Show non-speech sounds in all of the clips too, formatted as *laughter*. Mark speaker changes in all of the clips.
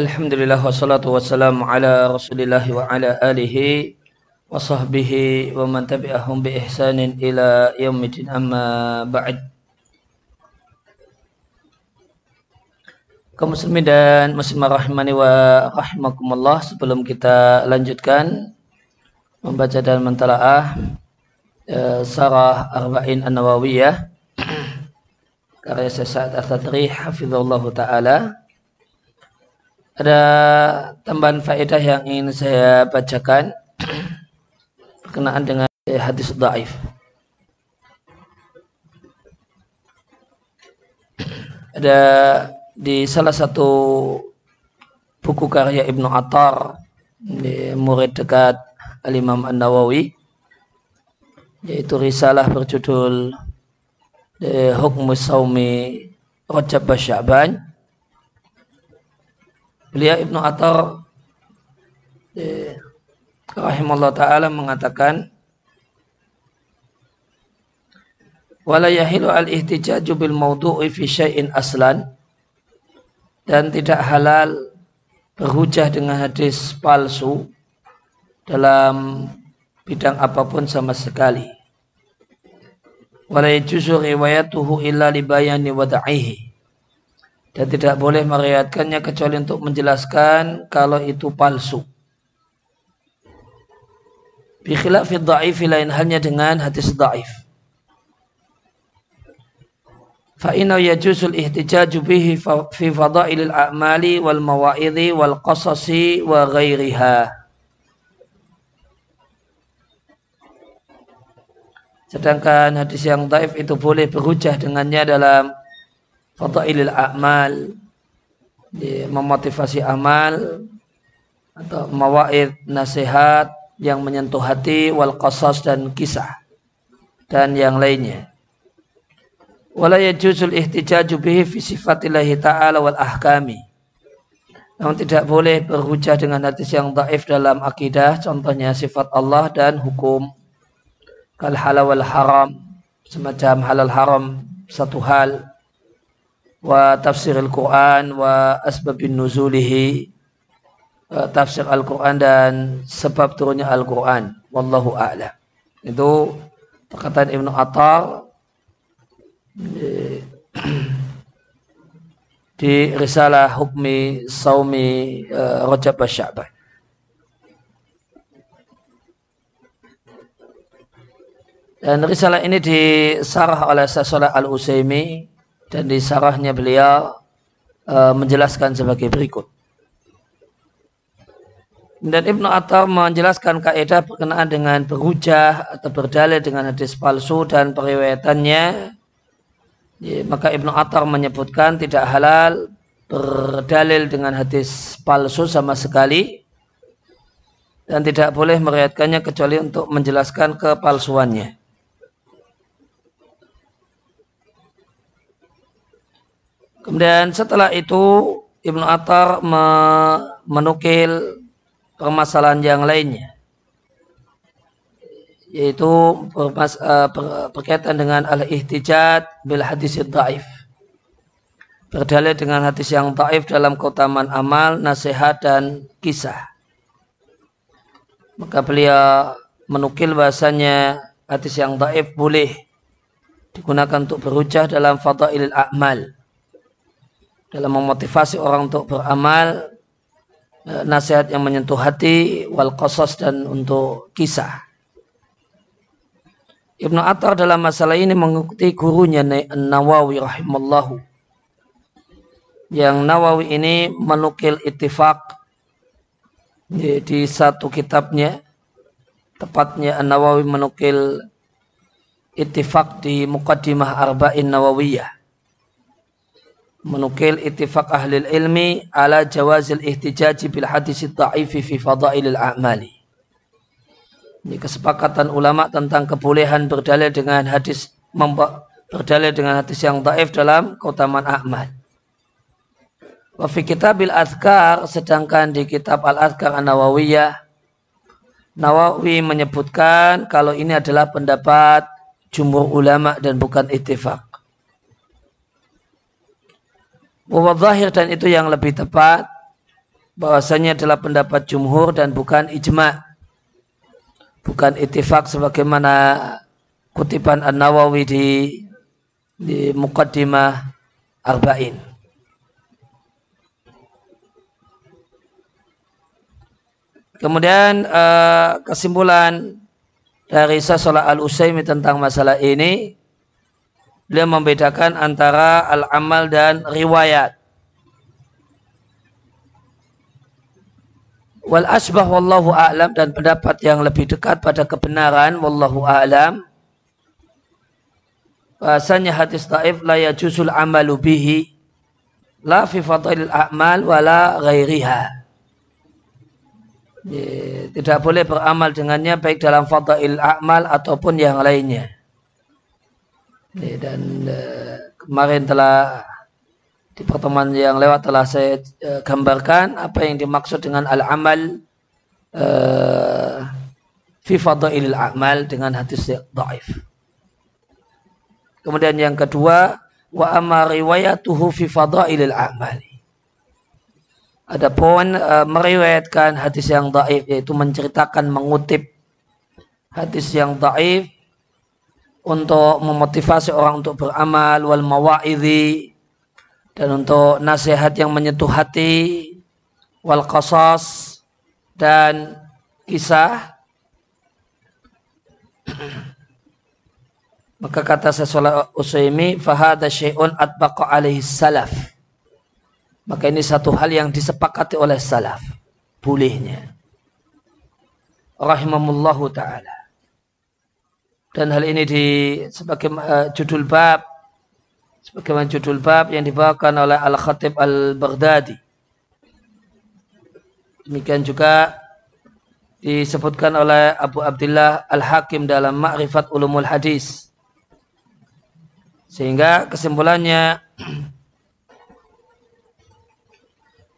Speaker 1: Alhamdulillah wassalatu wassalamu ala rasulillah wa ala alihi wa sahbihi wa man tabi'ahum bi ihsanin ila yaumidin amma ba'd. Muslimin dan muslimah rahimani wa rahimakumullah sebelum kita lanjutkan membaca dan mentalaah uh, Sarah Arba'in An-Nawawiyah *clears throat* karya Sa'ad Al-Thadri hafizallahu taala ada tambahan faedah yang ingin saya bacakan *clears throat* berkenaan dengan hadis daif. *clears throat* Ada di salah satu buku karya Ibnu Attar di murid dekat Al-Imam An-Nawawi yaitu risalah berjudul Hukmus Saumi Rajab Sya'ban Beliau Ibnu Atar eh, rahimahullah taala mengatakan wala yahilu al ihtijaju bil mawdu'i fi syai'in aslan dan tidak halal berhujah dengan hadis palsu dalam bidang apa pun sama sekali. Wala yajuzu riwayatuhu illa libayani wada'ihi dan tidak boleh meriatkannya kecuali untuk menjelaskan kalau itu palsu. Bikhilafi dha'ifi lain halnya dengan hadis dha'if. Fa'inau yajusul ihtijaju bihi fi fadailil a'mali wal mawa'idhi wal qasasi wa ghairiha. Sedangkan hadis yang daif itu boleh berhujah dengannya dalam fadailil a'mal. Memotivasi amal. Atau mawaid nasihat yang menyentuh hati wal qasas dan kisah. Dan yang lainnya. Wala yajuzul ihtijaju bihi fi sifatillahi ta'ala wal ahkami. Namun tidak boleh berhujah dengan hadis yang daif dalam akidah contohnya sifat Allah dan hukum. Kal halal wal haram. Semacam halal haram satu hal wa tafsir Al-Quran wa asbabin nuzulihi tafsir Al-Quran dan sebab turunnya Al-Quran. Wallahu a'lam. Itu perkataan Ibnu Attar *clears throat* di risalah hukmi saumi uh, Rajab Sya'ban. Dan risalah ini disarah oleh Sasolah Al-Usaimi dan di sarahnya beliau e, menjelaskan sebagai berikut. Dan Ibnu Attar menjelaskan kaidah berkenaan dengan berhujah atau berdalil dengan hadis palsu dan periwayatannya. Ya, maka Ibnu Attar menyebutkan tidak halal berdalil dengan hadis palsu sama sekali dan tidak boleh meriatkannya kecuali untuk menjelaskan kepalsuannya. Kemudian setelah itu Ibnu Attar menukil permasalahan yang lainnya yaitu eh, berkaitan dengan al-ihtijat bil hadis dhaif. Berdalil dengan hadis yang dhaif dalam keutamaan amal, nasihat dan kisah. Maka beliau menukil bahasanya hadis yang dhaif boleh digunakan untuk berhujah dalam fadailil a'mal dalam memotivasi orang untuk beramal e, nasihat yang menyentuh hati wal qasas dan untuk kisah. Ibnu Attar dalam masalah ini mengikuti gurunya Nawawi rahimallahu. Yang Nawawi ini menukil ittifaq di satu kitabnya tepatnya Nawawi menukil ittifaq di Muqaddimah Arba'in Nawawiyah menukil ittifaq ahli ilmi ala jawazil ihtijaji bil hadis dha'ifi fi fadailil a'mali. Ini kesepakatan ulama tentang kebolehan berdalil dengan hadis berdalil dengan hadis yang dhaif dalam keutamaan amal. Wa fi kitabil azkar sedangkan di kitab al-azkar an-nawawiyah Nawawi menyebutkan kalau ini adalah pendapat jumhur ulama dan bukan ittifaq. Wa zahir dan itu yang lebih tepat bahwasanya adalah pendapat jumhur dan bukan ijma bukan itifak sebagaimana kutipan An-Nawawi di di Muqaddimah Arba'in. Kemudian uh, kesimpulan dari Sasolah Al-Usaimi tentang masalah ini, beliau membedakan antara al-amal dan riwayat. Wal asbah wallahu a'lam dan pendapat yang lebih dekat pada kebenaran wallahu a'lam. Bahasanya hadis taif la yajusul amalu bihi la fi fadailil a'mal wala ghairiha. Tidak boleh beramal dengannya baik dalam fadail a'mal ataupun yang lainnya. ya, dan uh, kemarin telah di pertemuan yang lewat telah saya uh, gambarkan apa yang dimaksud dengan al-amal uh, fi fadailil a'mal dengan hadis dhaif Kemudian yang kedua, wa amma riwayatuhu fi fadailil a'mali. Ada poin e, meriwayatkan hadis yang daif yaitu menceritakan mengutip hadis yang daif untuk memotivasi orang untuk beramal wal mawa'idhi dan untuk nasihat yang menyentuh hati wal qasas dan kisah *clears throat* Maka kata sesuatu Usaimi, fahada syai'un atbaqa alaihi salaf. Maka ini satu hal yang disepakati oleh salaf. Bolehnya. Rahimamullahu ta'ala. Dan hal ini di sebagai uh, judul bab sebagaimana judul bab yang dibawakan oleh Al-Khatib Al-Baghdadi. Demikian juga disebutkan oleh Abu Abdullah Al-Hakim dalam Ma'rifat Ulumul Hadis sehingga kesimpulannya *clears throat*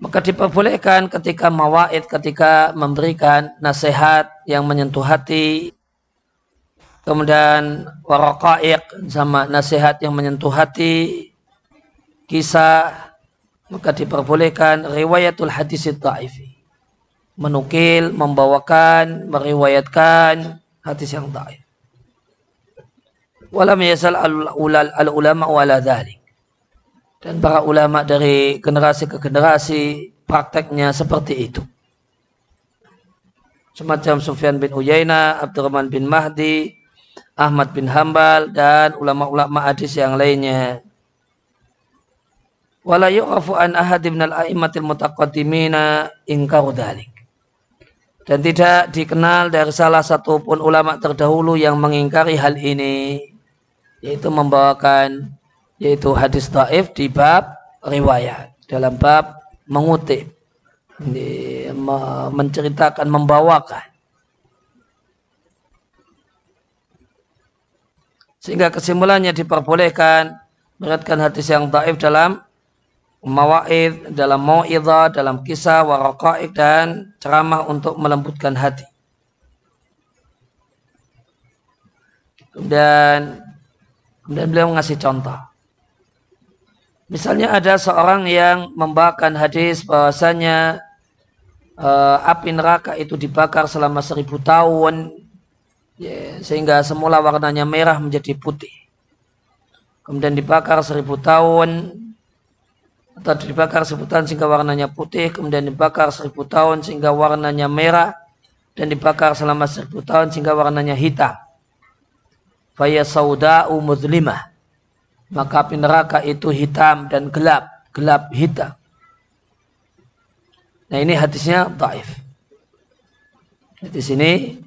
Speaker 1: maka diperbolehkan ketika mawaid, ketika memberikan nasihat yang menyentuh hati, kemudian waraqaiq sama nasihat yang menyentuh hati, kisah, maka diperbolehkan riwayatul hadis ta'ifi. Menukil, membawakan, meriwayatkan hadis yang taif walam yasal al ulama wala dhalik. Dan para ulama dari generasi ke generasi prakteknya seperti itu. Semacam Sufyan bin Uyaina, Abdurrahman bin Mahdi, Ahmad bin Hambal, dan ulama-ulama hadis yang lainnya. Wala yu'afu an ahad ibn al-a'immatil mutaqaddimina ingkaru dhalik. Dan tidak dikenal dari salah satu pun ulama terdahulu yang mengingkari hal ini yaitu membawakan yaitu hadis taif di bab riwayat dalam bab mengutip menceritakan membawakan sehingga kesimpulannya diperbolehkan beratkan hadis yang taif dalam mawaid, dalam mau'idhah, dalam kisah, waraqaik dan ceramah untuk melembutkan hati. Dan Kemudian beliau mengasih contoh. Misalnya ada seorang yang membawakan hadis bahwasanya uh, api neraka itu dibakar selama seribu tahun ya, sehingga semula warnanya merah menjadi putih. Kemudian dibakar seribu tahun. Atau dibakar seribu tahun sehingga warnanya putih, kemudian dibakar seribu tahun sehingga warnanya merah dan dibakar selama seribu tahun sehingga warnanya hitam. Faya sauda'u muzlimah. Maka api neraka itu hitam dan gelap gelap hitam. Nah ini hadisnya taif di sini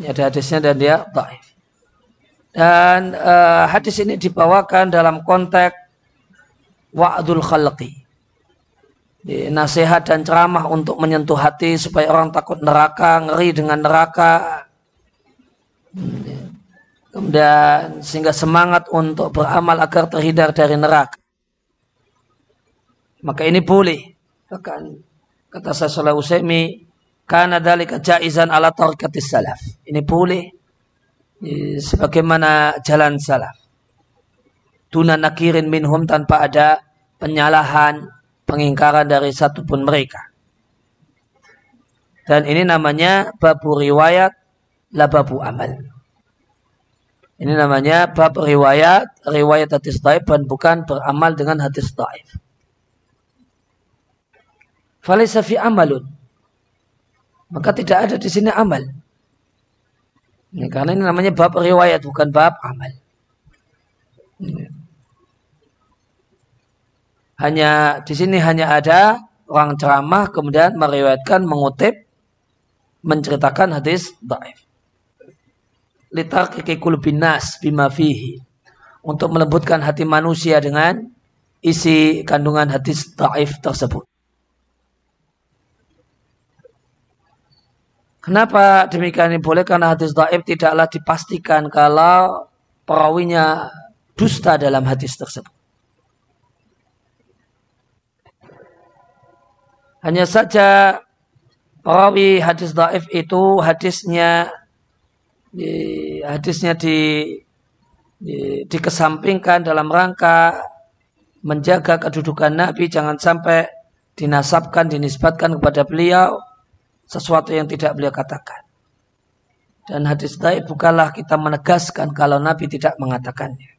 Speaker 1: ini ada hadisnya dan dia taif dan uh, hadis ini dibawakan dalam konteks wa'dul khalqi nasihat dan ceramah untuk menyentuh hati supaya orang takut neraka, ngeri dengan neraka. Kemudian sehingga semangat untuk beramal agar terhindar dari neraka. Maka ini boleh. Bahkan kata saya Salah Usaimi, karena dalika jaizan ala tarikatis salaf. Ini boleh. Sebagaimana jalan salaf. Tuna nakirin minhum tanpa ada penyalahan, pengingkaran dari satu pun mereka. Dan ini namanya babu riwayat la babu amal. Ini namanya bab riwayat, riwayat hadis daif dan bukan beramal dengan hadis daif. Falisa fi amalun. Maka tidak ada di sini amal. Ini karena ini namanya bab riwayat bukan bab amal. Hanya di sini hanya ada orang ceramah kemudian meriwayatkan mengutip menceritakan hadis daif litarkiki kulbinas bima fihi untuk melembutkan hati manusia dengan isi kandungan hadis taif tersebut. Kenapa demikian ini boleh? Karena hadis taif tidaklah dipastikan kalau perawinya dusta dalam hadis tersebut. Hanya saja perawi hadis daif itu hadisnya di, hadisnya di, di dikesampingkan dalam rangka menjaga kedudukan Nabi jangan sampai dinasabkan dinisbatkan kepada beliau sesuatu yang tidak beliau katakan. Dan hadis daib bukanlah kita menegaskan kalau Nabi tidak mengatakannya.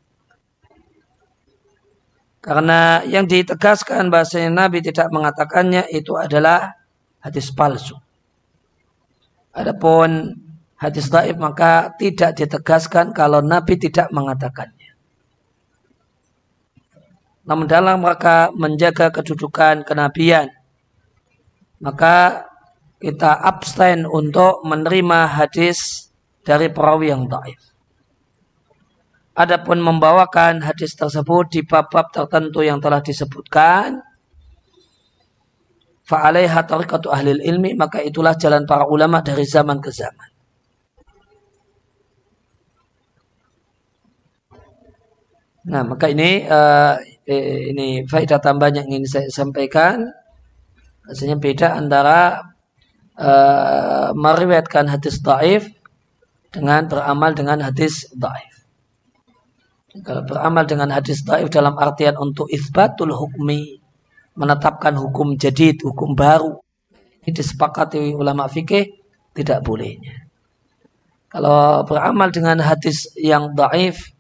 Speaker 1: Karena yang ditegaskan bahasanya Nabi tidak mengatakannya itu adalah hadis palsu. Adapun hadis daif maka tidak ditegaskan kalau Nabi tidak mengatakannya. Namun dalam rangka menjaga kedudukan kenabian, maka kita abstain untuk menerima hadis dari perawi yang daif. Adapun membawakan hadis tersebut di bab-bab tertentu yang telah disebutkan, fa'alaiha tariqatu ahli ilmi, maka itulah jalan para ulama dari zaman ke zaman. Nah, maka ini uh, ini faedah tambahan yang ingin saya sampaikan. Rasanya beda antara uh, meriwayatkan hadis daif dengan beramal dengan hadis daif. Kalau beramal dengan hadis daif dalam artian untuk isbatul hukmi, menetapkan hukum jadid, hukum baru, ini disepakati ulama fikih tidak bolehnya. Kalau beramal dengan hadis yang daif,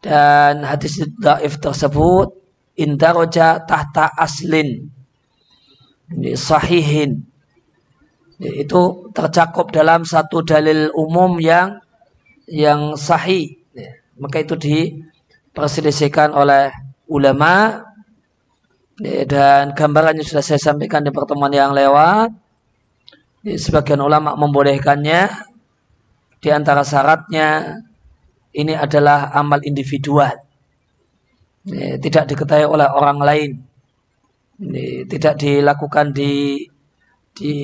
Speaker 1: dan hadis daif tersebut indaroja tahta aslin sahihin itu tercakup dalam satu dalil umum yang yang sahih maka itu diperselisihkan oleh ulama dan gambarannya sudah saya sampaikan di pertemuan yang lewat sebagian ulama membolehkannya di antara syaratnya ini adalah amal individual. Tidak diketahui oleh orang lain. Tidak dilakukan di di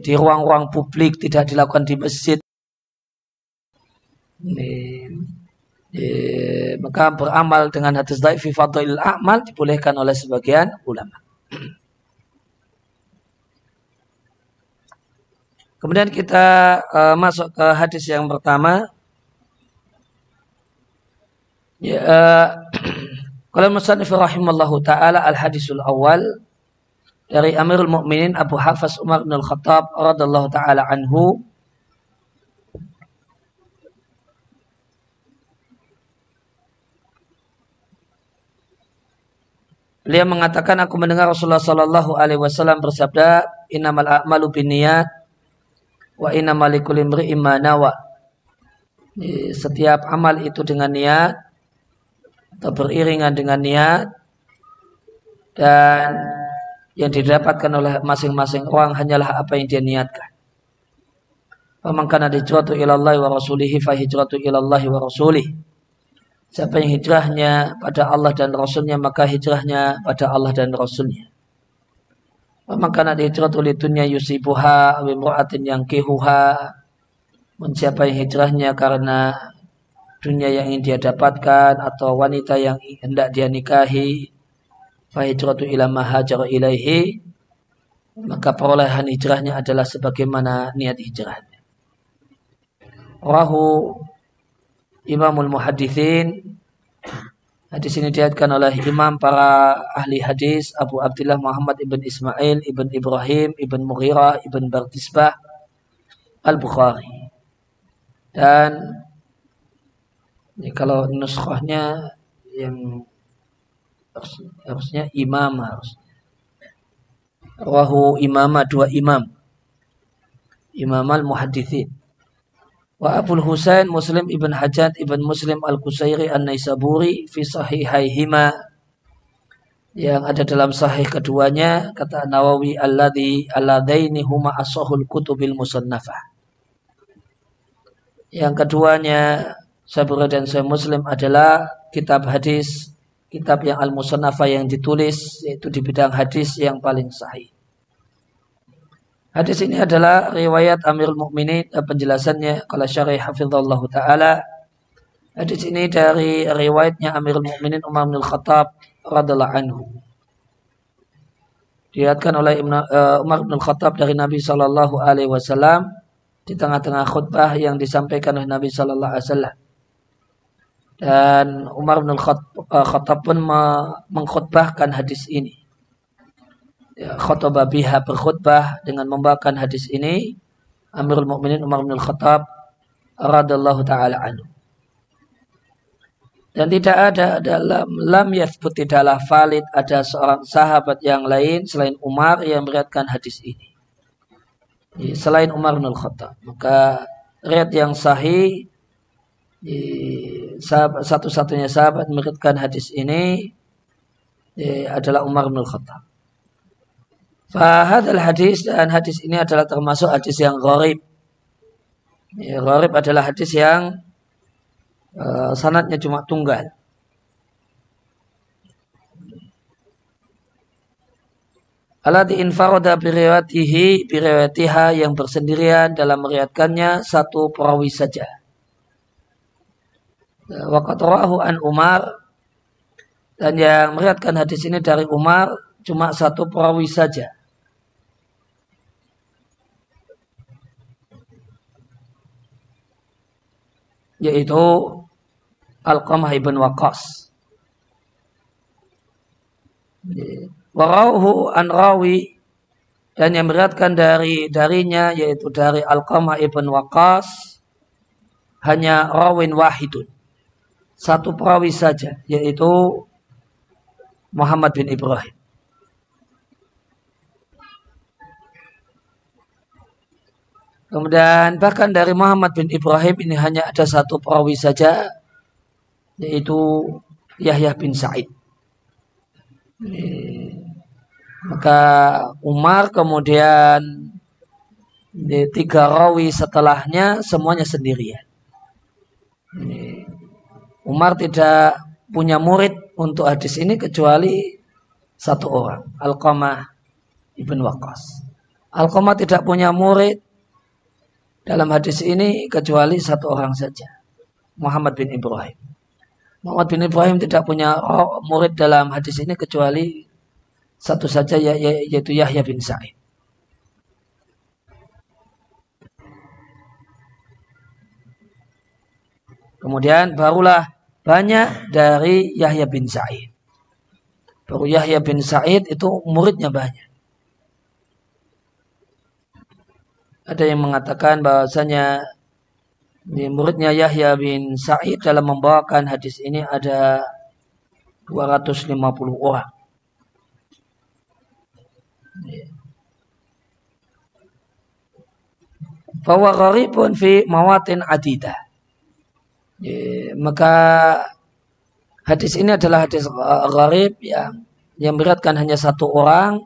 Speaker 1: di ruang-ruang publik, tidak dilakukan di masjid. maka beramal dengan hadis daif fi amal dibolehkan oleh sebagian ulama. Kemudian kita uh, masuk ke hadis yang pertama Ya, uh, *clears throat* kalau Musannif rahimallahu taala al hadisul awal dari Amirul Mukminin Abu Hafs Umar bin Al-Khattab radhiyallahu taala anhu. Beliau mengatakan aku mendengar Rasulullah Sallallahu Alaihi Wasallam bersabda, Innamal a'malu binniyat wa innamal likulli imri'in Setiap amal itu dengan niat atau beriringan dengan niat dan yang didapatkan oleh masing-masing orang hanyalah apa yang dia niatkan. Faman kana hijratu ilallahi wa rasulihi fa hijratu ilallahi wa rasulih. Siapa yang hijrahnya pada Allah dan Rasulnya maka hijrahnya pada Allah dan Rasulnya. Faman kana hijratu litunya yusibuha aw imra'atin yang kihuha. Siapa yang hijrahnya karena dunia yang ingin dia dapatkan atau wanita yang hendak dia nikahi fahijratu ila mahajar ilaihi maka perolehan hijrahnya adalah sebagaimana niat hijrahnya rahu imamul muhadithin Hadis ini diatkan oleh imam para ahli hadis Abu Abdullah Muhammad ibn Ismail ibn Ibrahim ibn Mughirah ibn Bardisbah Al-Bukhari. Dan ya, kalau nuskhahnya yang harusnya imam harus. Wahu imama dua imam. Imam al-muhadithin. Wa Abul Husain Muslim ibn Hajat ibn Muslim al-Qusairi an-Naisaburi fi sahihaihima yang ada dalam sahih keduanya kata Nawawi alladhi alladaini huma asahul kutubil musannafah. Yang keduanya Sabura dan Sahih Muslim adalah kitab hadis, kitab yang al-musannafah yang ditulis yaitu di bidang hadis yang paling sahih. Hadis ini adalah riwayat Amirul Mukminin eh, penjelasannya kalau syarih hafizallahu taala. Hadis ini dari riwayatnya Amirul Mukminin Umar bin Khattab radhiallahu anhu. Dilihatkan oleh eh, Umar bin Khattab dari Nabi Shallallahu alaihi wasallam di tengah-tengah khutbah yang disampaikan oleh Nabi Shallallahu alaihi wasallam. Dan Umar bin eh, Khattab pun mengkhutbahkan hadis ini ya, khutbah biha berkhutbah dengan membawakan hadis ini Amirul Mukminin Umar bin Khattab radallahu taala anhu. Dan tidak ada dalam lam yathbut tidaklah valid ada seorang sahabat yang lain selain Umar yang meriatkan hadis ini. Selain Umar bin Khattab. Maka riat yang sahih satu-satunya sahabat meriatkan hadis ini adalah Umar bin Khattab. Fahadal hadis dan hadis ini adalah termasuk hadis yang gharib. Ya, gharib adalah hadis yang uh, sanatnya cuma tunggal. Alati infaroda biriwatihi biriwatiha yang bersendirian dalam meriatkannya satu perawi saja. Waqat an Umar dan yang meriatkan hadis ini dari Umar cuma satu perawi saja. yaitu Al-Qamah ibn Waqas. Warauhu an rawi dan yang beratkan dari darinya yaitu dari Al-Qamah ibn Waqas hanya rawin wahidun. Satu perawi saja yaitu Muhammad bin Ibrahim. Kemudian bahkan dari Muhammad bin Ibrahim ini hanya ada satu perawi saja yaitu Yahya bin Sa'id. Maka Umar kemudian di tiga rawi setelahnya semuanya sendirian. Umar tidak punya murid untuk hadis ini kecuali satu orang, Al-Qamah ibn Waqas. Al-Qamah tidak punya murid dalam hadis ini kecuali satu orang saja. Muhammad bin Ibrahim. Muhammad bin Ibrahim tidak punya murid dalam hadis ini kecuali satu saja ya, ya, yaitu Yahya bin Sa'id. Kemudian barulah banyak dari Yahya bin Sa'id. Baru Yahya bin Sa'id itu muridnya banyak. Ada yang mengatakan bahwasanya di muridnya Yahya bin Sa'id dalam membawakan hadis ini ada 250 orang. Bahwa gharibun fi mawatin adidah. Maka hadis ini adalah hadis gharib yang yang beratkan hanya satu orang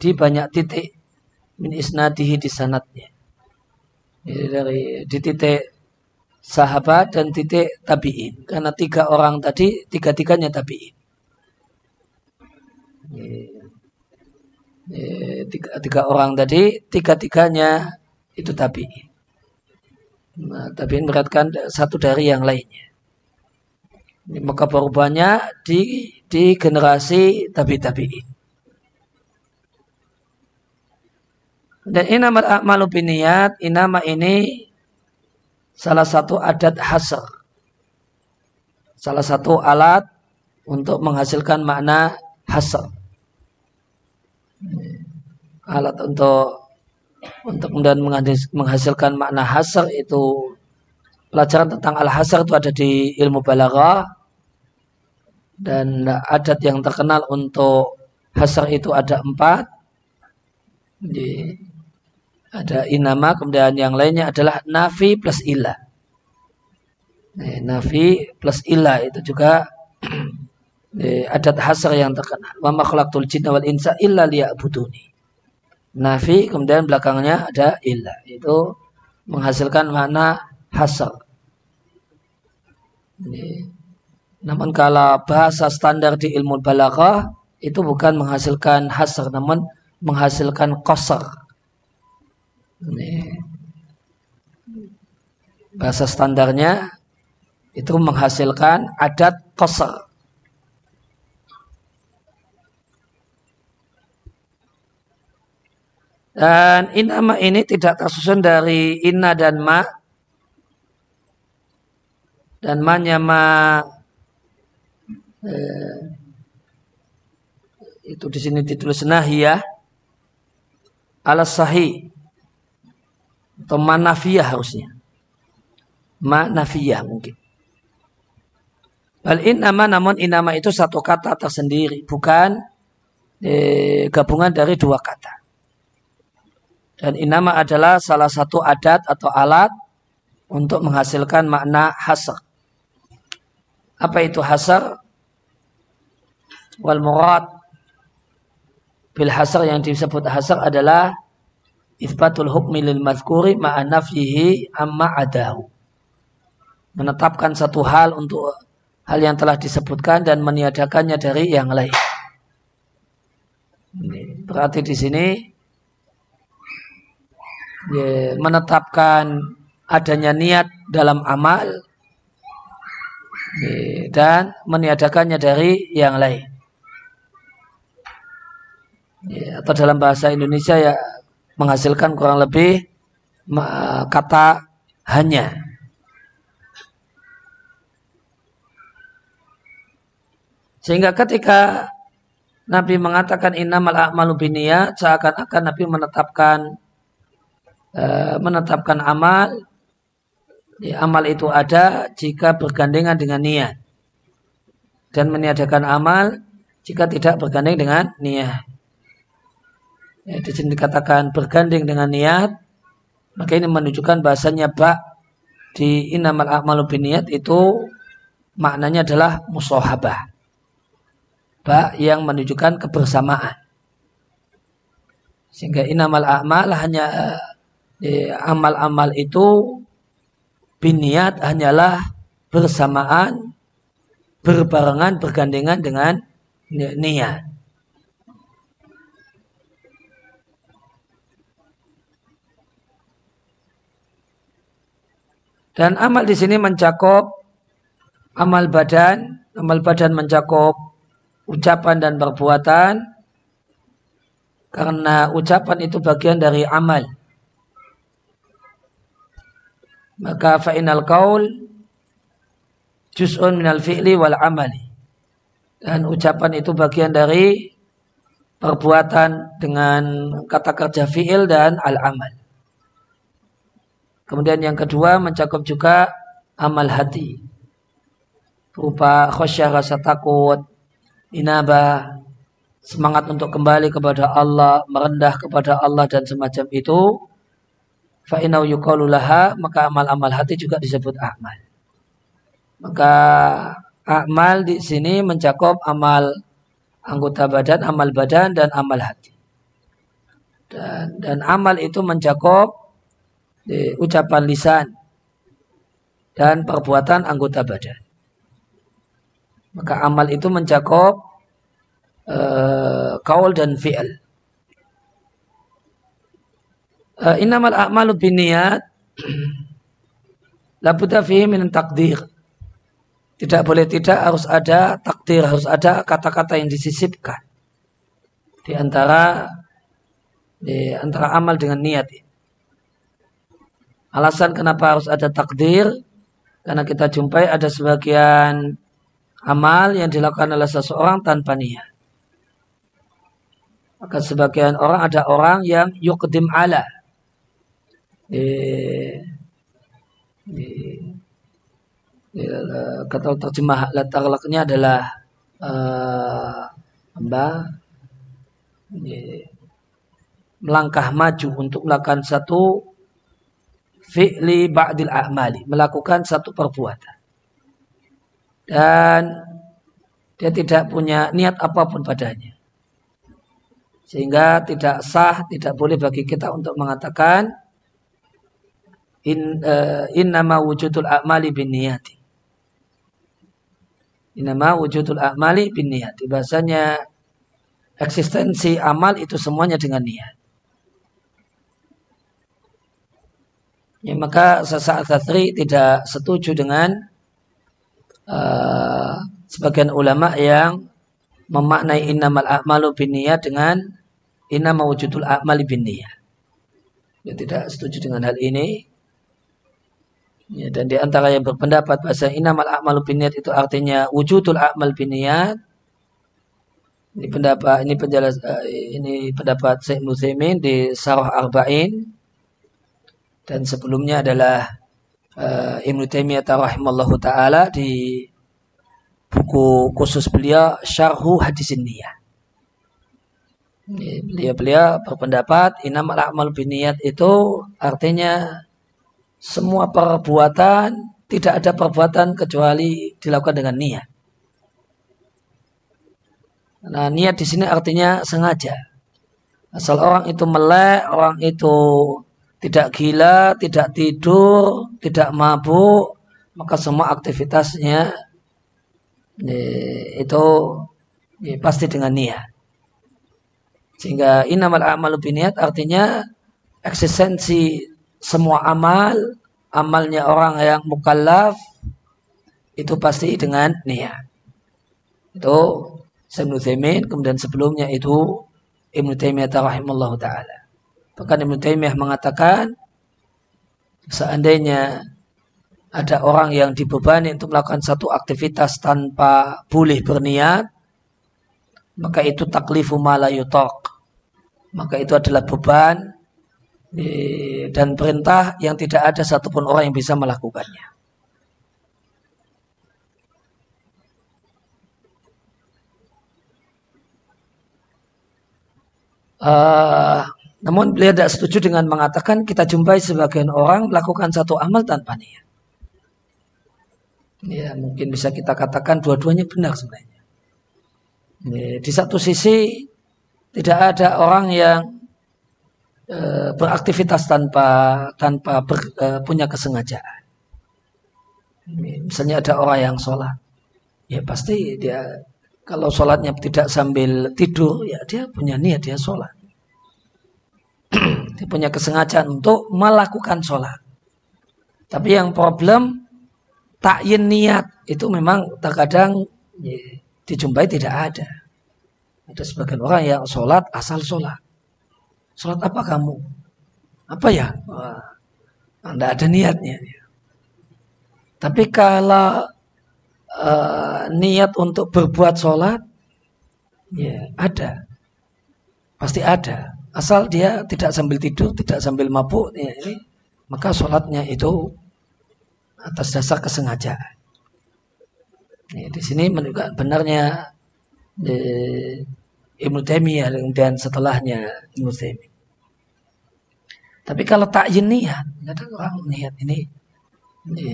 Speaker 1: di banyak titik min isnadihi di sanatnya dari di titik sahabat dan titik tabiin. Karena tiga orang tadi tiga tiganya tabiin tiga, tiga orang tadi tiga tiganya itu tabiin nah, tabiin beratkan satu dari yang lainnya maka baru banyak di di generasi tabi tabiin Dan inamal a'malu biniyat, inama ini salah satu adat hasr. Salah satu alat untuk menghasilkan makna hasr. Alat untuk untuk kemudian menghasilkan makna hasr itu pelajaran tentang al-hasr itu ada di ilmu balaghah dan adat yang terkenal untuk hasr itu ada empat. Jadi, ada inama kemudian yang lainnya adalah nafi plus ilah. Nah, nafi plus ilah itu juga *clears throat* adat hasr yang terkenal. Wa ma khalaqtul jinna wal insa illa liya'buduni. Nafi kemudian belakangnya ada illa. Itu menghasilkan makna hasr. Namun kalau bahasa standar di ilmu balaghah itu bukan menghasilkan hasr namun menghasilkan qasar. Bahasa standarnya itu menghasilkan adat qasar. Dan inama ini tidak tersusun dari inna dan ma. Dan ma-nya ma eh, itu di sini ditulis nahiyah ala sahih atau manafiyah harusnya. Manafiyah mungkin. Bal inama namun inama itu satu kata tersendiri, bukan eh, gabungan dari dua kata. Dan inama adalah salah satu adat atau alat untuk menghasilkan makna hasar. Apa itu hasar? Wal murad bil hasar yang disebut hasar adalah isbatul hukmi lil mazkuri ma'a nafyihi amma adahu. Menetapkan satu hal untuk hal yang telah disebutkan dan meniadakannya dari yang lain. Berarti di sini ya, menetapkan adanya niat dalam amal ya, dan meniadakannya dari yang lain. Ya, atau dalam bahasa Indonesia ya menghasilkan kurang lebih kata hanya. Sehingga ketika Nabi mengatakan innamal a'malu biniyat seakan-akan Nabi menetapkan Eh, menetapkan amal ya, amal itu ada jika bergandengan dengan niat dan meniadakan amal jika tidak bergandeng dengan niat. Ya, di sini dikatakan bergandeng dengan niat, maka ini menunjukkan bahasanya bak di inamal a'malu biniat itu maknanya adalah musohabah. Bak yang menunjukkan kebersamaan. Sehingga inamal a'mal hanya amal-amal itu biniat hanyalah bersamaan, berbarengan, bergandengan dengan niat. Dan amal di sini mencakup amal badan, amal badan mencakup ucapan dan perbuatan, karena ucapan itu bagian dari amal. Maka fa'inal qaul juz'un minal fi'li wal amali. Dan ucapan itu bagian dari perbuatan dengan kata kerja fi'il dan al-amal. Kemudian yang kedua mencakup juga amal hati. Berupa khosyah rasa takut, inabah, semangat untuk kembali kepada Allah, merendah kepada Allah dan semacam itu yuqalu laha maka amal-amal hati juga disebut amal. Maka amal di sini mencakup amal anggota badan, amal badan dan amal hati. Dan, dan amal itu mencakup di ucapan lisan dan perbuatan anggota badan. Maka amal itu mencakup uh, kaul dan fi'al. Uh, innamal a'malu binniyat la budda fihi min takdir. Tidak boleh tidak harus ada takdir, harus ada kata-kata yang disisipkan di antara di antara amal dengan niat. Alasan kenapa harus ada takdir? Karena kita jumpai ada sebagian amal yang dilakukan oleh seseorang tanpa niat. Maka sebagian orang ada orang yang yukdim ala. Eh, kata terjemah latarlaknya adalah uh, melangkah maju untuk melakukan satu fi'li ba'dil a'mali, melakukan satu perbuatan. Dan dia tidak punya niat apa pun padanya. Sehingga tidak sah, tidak boleh bagi kita untuk mengatakan in uh, innama wujudul a'mali bin niyati. Innama wujudul a'mali bin niyati. Bahasanya eksistensi amal itu semuanya dengan niat. Ya, maka sesaat Satri tidak setuju dengan uh, sebagian ulama yang memaknai innamal a'malu binniyat dengan innama wujudul a'mali binniyat. Dia tidak setuju dengan hal ini. Ya, dan di antara yang berpendapat bahasa innamal a'malu binniyat itu artinya wujudul a'mal binniyat. Ini pendapat ini penjelas uh, ini pendapat Syekh Muslimin di Sarah Arba'in dan sebelumnya adalah uh, Ibnu Taimiyah rahimallahu taala di buku khusus beliau Syarhu Hadis Niyah. Beliau-beliau berpendapat inamal a'mal biniyat itu artinya semua perbuatan tidak ada perbuatan kecuali dilakukan dengan niat. Nah, niat di sini artinya sengaja. Asal orang itu melek, orang itu tidak gila, tidak tidur, tidak mabuk, maka semua aktivitasnya itu pasti dengan niat. Sehingga inamal amalu biniat artinya eksistensi semua amal, amalnya orang yang mukallaf itu pasti dengan niat. Itu Ibnu Taimin, kemudian sebelumnya itu Ibnu Taimiyah rahimahullah taala. Bahkan Ibn Taymiyah mengatakan seandainya ada orang yang dibebani untuk melakukan satu aktivitas tanpa boleh berniat, maka itu taklifu malayutok. Maka itu adalah beban dan perintah yang tidak ada satupun orang yang bisa melakukannya. Uh, namun beliau tidak setuju dengan mengatakan kita jumpai sebagian orang melakukan satu amal tanpa niat. Ya, mungkin bisa kita katakan dua-duanya benar sebenarnya. Ya, di satu sisi tidak ada orang yang e, beraktivitas tanpa tanpa ber, e, punya kesengajaan. Misalnya ada orang yang sholat, ya pasti dia kalau sholatnya tidak sambil tidur, ya dia punya niat dia sholat. *clears throat* dia punya kesengajaan untuk melakukan sholat. Tapi yang problem takyin niat itu memang terkadang ya, dijumpai tidak ada. Ada sebagian orang yang sholat asal sholat. Sholat apa kamu? Apa ya? Wah, anda ada niatnya. Tapi kalau uh, niat untuk berbuat sholat, ya ada. Pasti ada. Asal dia tidak sambil tidur, tidak sambil mabuk, ya, ini, maka sholatnya itu atas dasar kesengajaan. Ya, di sini menunjukkan benarnya di Ibnu Taimiyah dan setelahnya Ibnu Taimiyah. Tapi kalau tak niat, ada orang niat ini, ini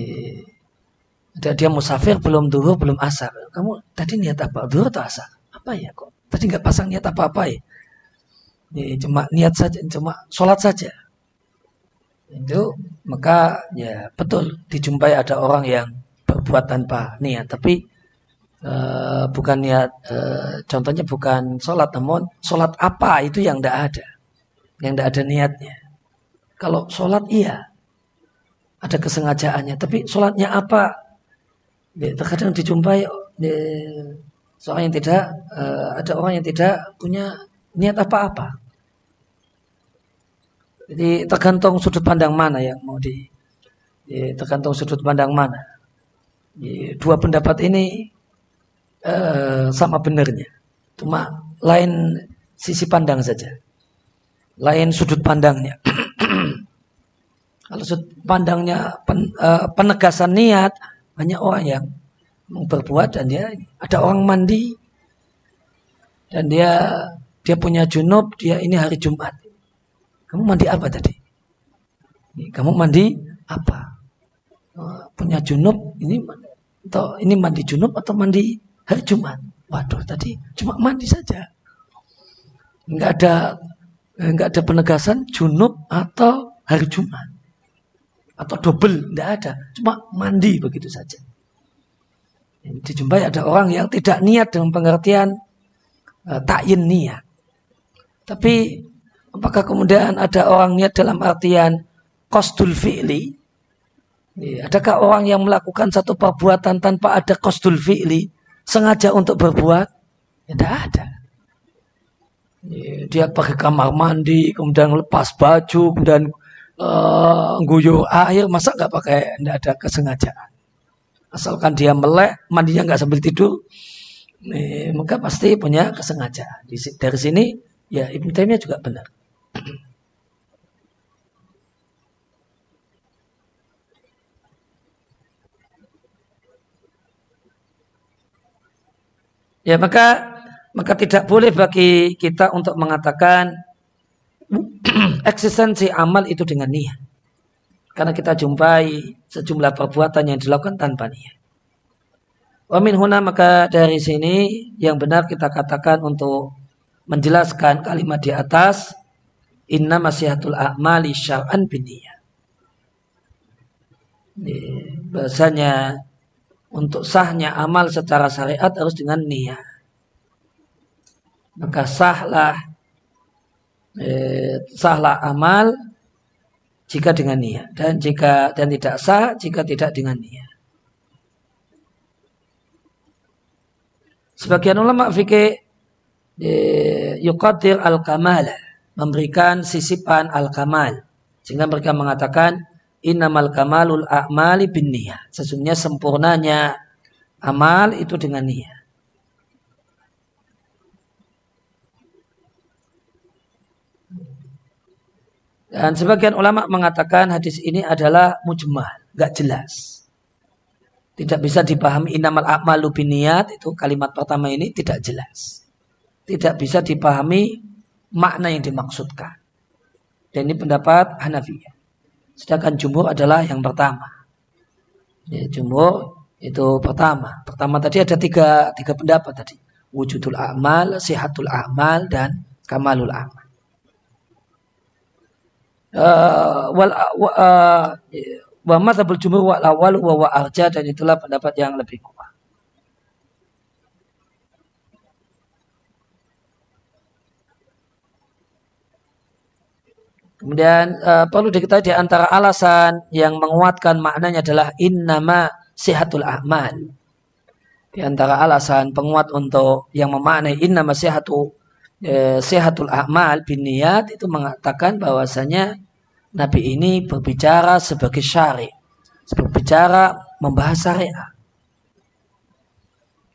Speaker 1: ada dia musafir belum duhur belum asar. Kamu tadi niat apa? Duhur atau asar? Apa ya kok? Tadi nggak pasang niat apa-apa ya? ya, cuma niat saja, cuma sholat saja. Itu maka ya betul dijumpai ada orang yang berbuat tanpa niat, tapi uh, bukan niat, uh, contohnya bukan sholat, namun sholat apa itu yang tidak ada, yang tidak ada niatnya. Kalau sholat iya, ada kesengajaannya, tapi sholatnya apa? Ya, terkadang dijumpai ya, seorang yang tidak, uh, ada orang yang tidak punya niat apa-apa. Jadi tergantung sudut pandang mana yang mau di, ya, tergantung sudut pandang mana. Dua pendapat ini uh, sama benarnya. Cuma lain sisi pandang saja. Lain sudut pandangnya. *clears throat* Kalau sudut pandangnya pen, uh, penegasan niat, banyak orang yang berbuat dan dia ada orang mandi dan dia dia punya junub, dia ini hari Jumat. Kamu mandi apa tadi? Kamu mandi apa? Oh, punya junub ini atau ini mandi junub atau mandi hari Jumat? Waduh tadi cuma mandi saja. Enggak ada enggak ada penegasan junub atau hari Jumat. Atau double, enggak ada. Cuma mandi begitu saja. Dijumpai ada orang yang tidak niat dengan pengertian uh, takyin niat. Tapi apakah kemudian ada orang niat dalam artian kostul fi'li? Ya, adakah orang yang melakukan satu perbuatan tanpa ada kostul fi'li? Sengaja untuk berbuat? Ya, tidak ada. Ya, dia pakai kamar mandi, kemudian lepas baju, kemudian uh, guyur air, masa nggak pakai? Tidak ada kesengajaan. Asalkan dia melek, mandinya nggak sambil tidur, eh, maka pasti punya kesengajaan. Dari sini Ya, Ibnu Taimiyah juga benar. Ya maka maka tidak boleh bagi kita untuk mengatakan *clears throat* eksistensi amal itu dengan niat. Karena kita jumpai sejumlah perbuatan yang dilakukan tanpa niat. Wa min huna maka dari sini yang benar kita katakan untuk menjelaskan kalimat di atas inna masihatul a'mali syar'an biniyah. Bahasanya untuk sahnya amal secara syariat harus dengan niat. Maka sahlah eh, sahlah amal jika dengan niat dan jika dan tidak sah jika tidak dengan niat. Sebagian ulama fikih yuqadir al-kamal memberikan sisipan al-kamal sehingga mereka mengatakan innamal kamalul a'mali bin niyah sesungguhnya sempurnanya amal itu dengan niat Dan sebagian ulama mengatakan hadis ini adalah mujmal, gak jelas. Tidak bisa dipahami inamal a'malu biniyat, itu kalimat pertama ini tidak jelas tidak bisa dipahami makna yang dimaksudkan. Dan ini pendapat Hanafiyah. Sedangkan jumhur adalah yang pertama. Ya, jumhur itu pertama. Pertama tadi ada tiga, tiga pendapat tadi. Wujudul amal, sihatul amal, dan kamalul amal. Uh, wal, uh, wa mazhabul jumhur wa dan itulah pendapat yang lebih kuat. Kemudian uh, perlu diketahui di antara alasan yang menguatkan maknanya adalah innama sihatul amal. Di antara alasan penguat untuk yang memaknai innama sihatu eh, sihatul amal bin niat itu mengatakan bahwasanya Nabi ini berbicara sebagai syari, berbicara membahas syariat.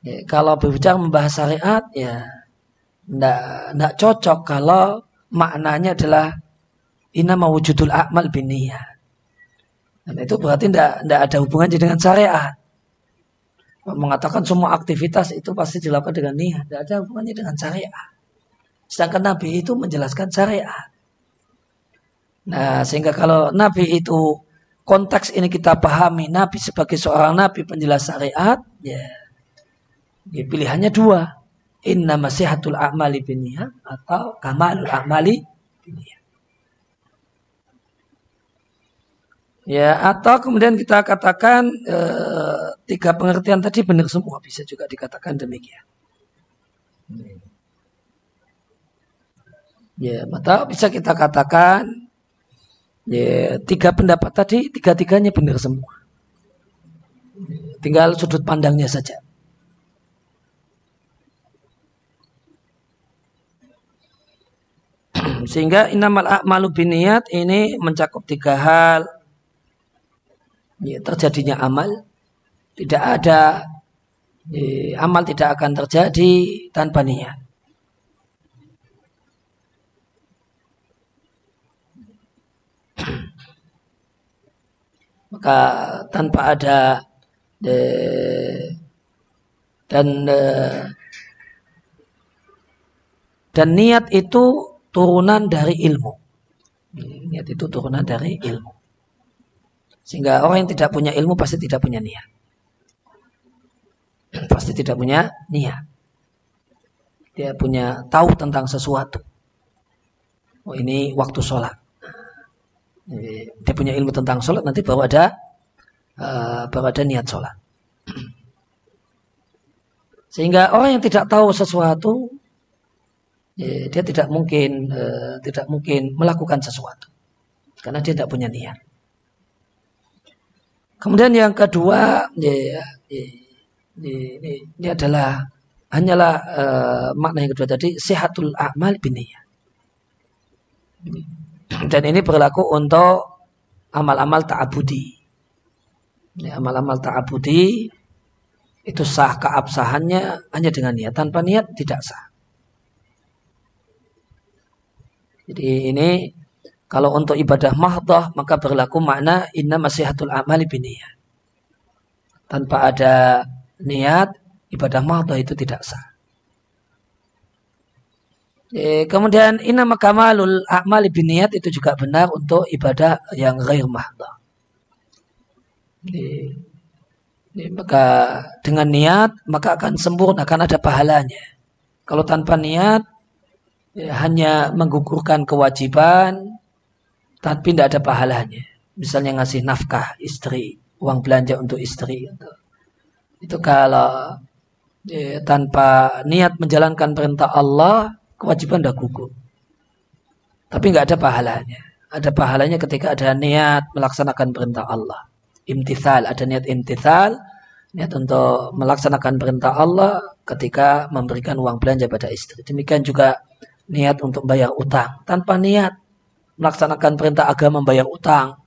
Speaker 1: Ya, kalau berbicara membahas syariat ya tidak cocok kalau maknanya adalah Inama wujudul akmal biniyah. Dan itu berarti tidak ada hubungannya dengan syariat. Mengatakan semua aktivitas itu pasti dilakukan dengan niat. Tidak ada hubungannya dengan syariat. Sedangkan Nabi itu menjelaskan syariat. Nah, sehingga kalau Nabi itu konteks ini kita pahami Nabi sebagai seorang Nabi penjelas syariat, ya, ya pilihannya dua. Inna masihatul a'mali biniyah atau kamalul a'mali biniyah. Ya, atau kemudian kita katakan e, tiga pengertian tadi benar semua bisa juga dikatakan demikian. Ya, atau bisa kita katakan ya tiga pendapat tadi tiga-tiganya benar semua. Tinggal sudut pandangnya saja. *clears throat* Sehingga inamal a'malu biniyat ini mencakup tiga hal ya, terjadinya amal, tidak ada amal tidak akan terjadi tanpa niat. *clears throat* Maka tanpa ada de, dan de, dan niat itu turunan dari ilmu. Niat itu turunan dari ilmu. Sehingga orang yang tidak punya ilmu pasti tidak punya niat. *clears throat* Pasti tidak punya niat. Dia punya tahu tentang sesuatu. Oh ini waktu sholat. Dia punya ilmu tentang sholat nanti baru ada uh, baru ada niat sholat. *clears throat* Sehingga orang yang tidak tahu sesuatu ya, dia tidak mungkin uh, tidak mungkin melakukan sesuatu karena dia tidak punya niat. Kemudian yang kedua, ya, ya, ini, ini, ini adalah hanyalah uh, makna yang kedua tadi sehatul amal biniyah. Dan ini berlaku untuk amal-amal ta'abudi. Amal-amal ta'abudi itu sah keabsahannya hanya dengan niat. Tanpa niat tidak sah. Jadi ini kalau untuk ibadah mahdoh maka berlaku makna inna masihatul amali biniyah. Tanpa ada niat, ibadah mahdoh itu tidak sah. E, kemudian inna makamalul amali biniyat itu juga benar untuk ibadah yang ghair mahdoh. E, e, maka dengan niat maka akan sempurna, akan ada pahalanya. Kalau tanpa niat ya, hanya menggugurkan kewajiban, tapi tidak ada pahalanya. Misalnya ngasih nafkah istri, uang belanja untuk istri. Itu kalau ya, tanpa niat menjalankan perintah Allah, kewajiban sudah gugur. Tapi nggak ada pahalanya. Ada pahalanya ketika ada niat melaksanakan perintah Allah. Imtithal, ada niat imtithal, niat untuk melaksanakan perintah Allah ketika memberikan uang belanja pada istri. Demikian juga niat untuk bayar utang. Tanpa niat melaksanakan perintah agama membayar utang.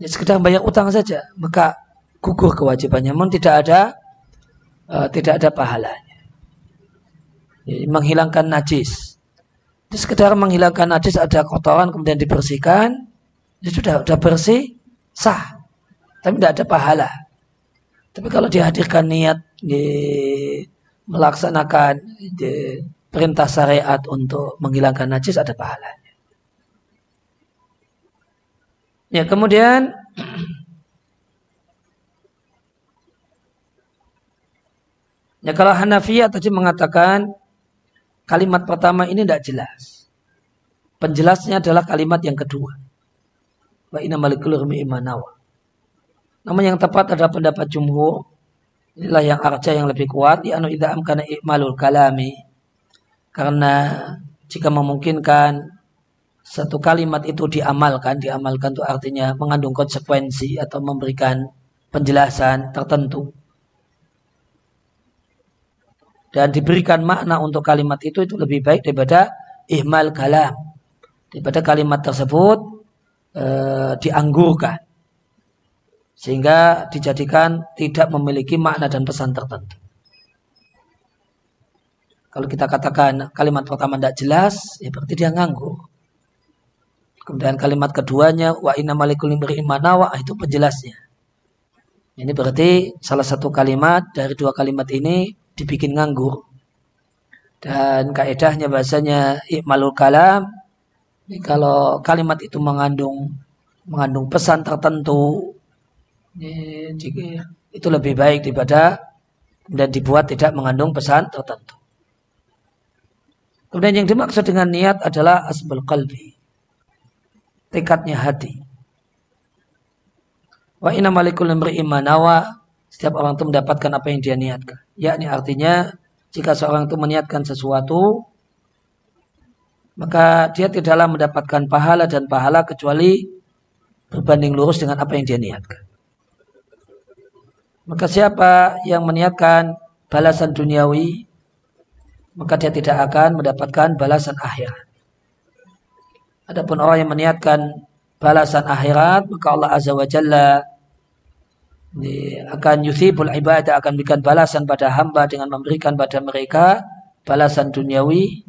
Speaker 1: Ya, sekedar bayar utang saja, maka gugur kewajibannya. Namun tidak ada uh, tidak ada pahalanya. Ya, menghilangkan najis. Jadi sekedar menghilangkan najis ada kotoran kemudian dibersihkan, ya sudah sudah bersih, sah. Tapi tidak ada pahala. Tapi kalau dihadirkan niat di, melaksanakan di, perintah syariat untuk menghilangkan najis ada pahala. Ya, kemudian Ya kalau Hanafiyah tadi mengatakan kalimat pertama ini tidak jelas. Penjelasnya adalah kalimat yang kedua. Wa imanawa. Namun yang tepat adalah pendapat jumhur. Inilah yang arca yang lebih kuat. Ya anu idham karena ikmalul kalami. Karena jika memungkinkan satu kalimat itu diamalkan, diamalkan itu artinya mengandung konsekuensi atau memberikan penjelasan tertentu. Dan diberikan makna untuk kalimat itu itu lebih baik daripada ihmal kalam. Daripada kalimat tersebut e, dianggurkan. Sehingga dijadikan tidak memiliki makna dan pesan tertentu. Kalau kita katakan kalimat pertama tidak jelas, ya berarti dia nganggur. Kemudian kalimat keduanya wa inna malikul imanawa itu penjelasnya. Ini berarti salah satu kalimat dari dua kalimat ini dibikin nganggur. Dan kaedahnya bahasanya ikmalul kalam. Ini kalau kalimat itu mengandung mengandung pesan tertentu, itu lebih baik daripada dan dibuat tidak mengandung pesan tertentu. Kemudian yang dimaksud dengan niat adalah asbal qalbi tekadnya hati. Wa inna malikul imanawa setiap orang itu mendapatkan apa yang dia niatkan. Yakni artinya jika seorang itu meniatkan sesuatu maka dia tidaklah mendapatkan pahala dan pahala kecuali berbanding lurus dengan apa yang dia niatkan. Maka siapa yang meniatkan balasan duniawi maka dia tidak akan mendapatkan balasan akhirat. Adapun orang yang meniatkan balasan akhirat, maka Allah Azza wa Jalla akan yusibul ibadah akan berikan balasan pada hamba dengan memberikan pada mereka balasan duniawi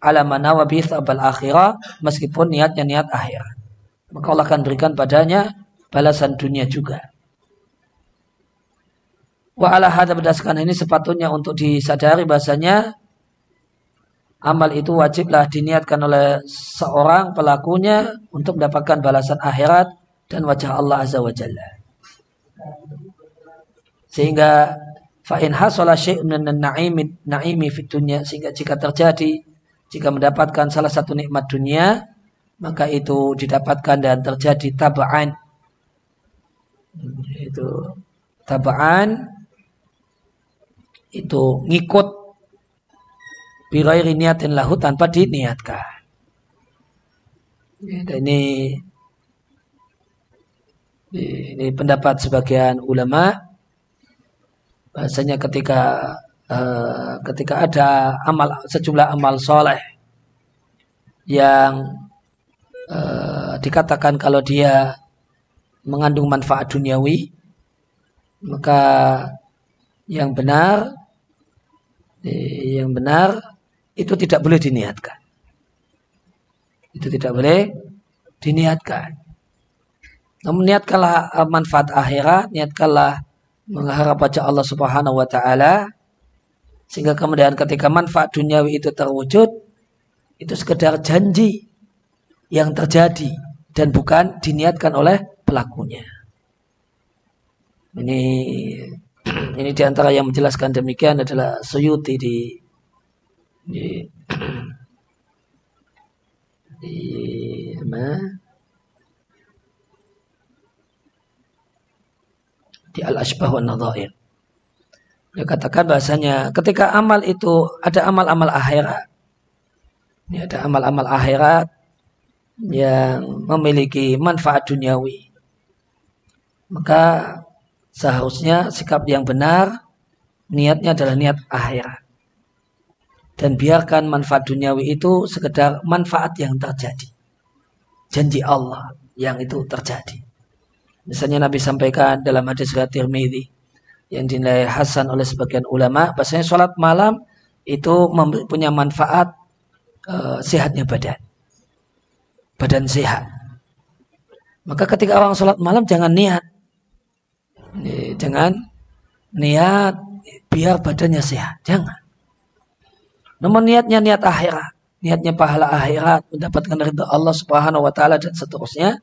Speaker 1: ala manawa abal akhirah meskipun niatnya niat akhir maka Allah akan berikan padanya balasan dunia juga. Wa ala hadha berdasarkan ini sepatutnya untuk disadari bahasanya amal itu wajiblah diniatkan oleh seorang pelakunya untuk mendapatkan balasan akhirat dan wajah Allah azza wa jalla. Sehingga fa'in hasala syai'un min na'imi na'imi fid sehingga jika terjadi jika mendapatkan salah satu nikmat dunia maka itu didapatkan dan terjadi tabaan itu tabaan itu ngikut birairi niatin lahu tanpa diniatkan. Ini ini pendapat sebagian ulama. Bahasanya ketika uh, ketika ada amal sejumlah amal soleh yang uh, dikatakan kalau dia mengandung manfaat duniawi maka yang benar yang benar itu tidak boleh diniatkan itu tidak boleh diniatkan namun niatkanlah eh, manfaat akhirat, niatkanlah mengharap wajah Allah Subhanahu wa taala sehingga kemudian ketika manfaat duniawi itu terwujud itu sekedar janji yang terjadi dan bukan diniatkan oleh pelakunya. Ini *clears throat* ini di antara yang menjelaskan demikian adalah Suyuti di di, di apa? di al-ashbah wa nadhair. Dia katakan bahasanya ketika amal itu ada amal-amal akhirat. Ini ada amal-amal akhirat yang memiliki manfaat duniawi. Maka seharusnya sikap yang benar niatnya adalah niat akhirat. Dan biarkan manfaat duniawi itu sekedar manfaat yang terjadi. Janji Allah yang itu terjadi. Misalnya Nabi sampaikan dalam hadis riwayat Tirmidzi yang dinilai hasan oleh sebagian ulama, bahasanya sholat malam itu punya manfaat uh, sehatnya badan. Badan sehat. Maka ketika orang sholat malam jangan niat. Jangan niat biar badannya sehat. Jangan. Namun niatnya niat akhirat. Niatnya pahala akhirat. Mendapatkan ridha Allah subhanahu wa ta'ala dan seterusnya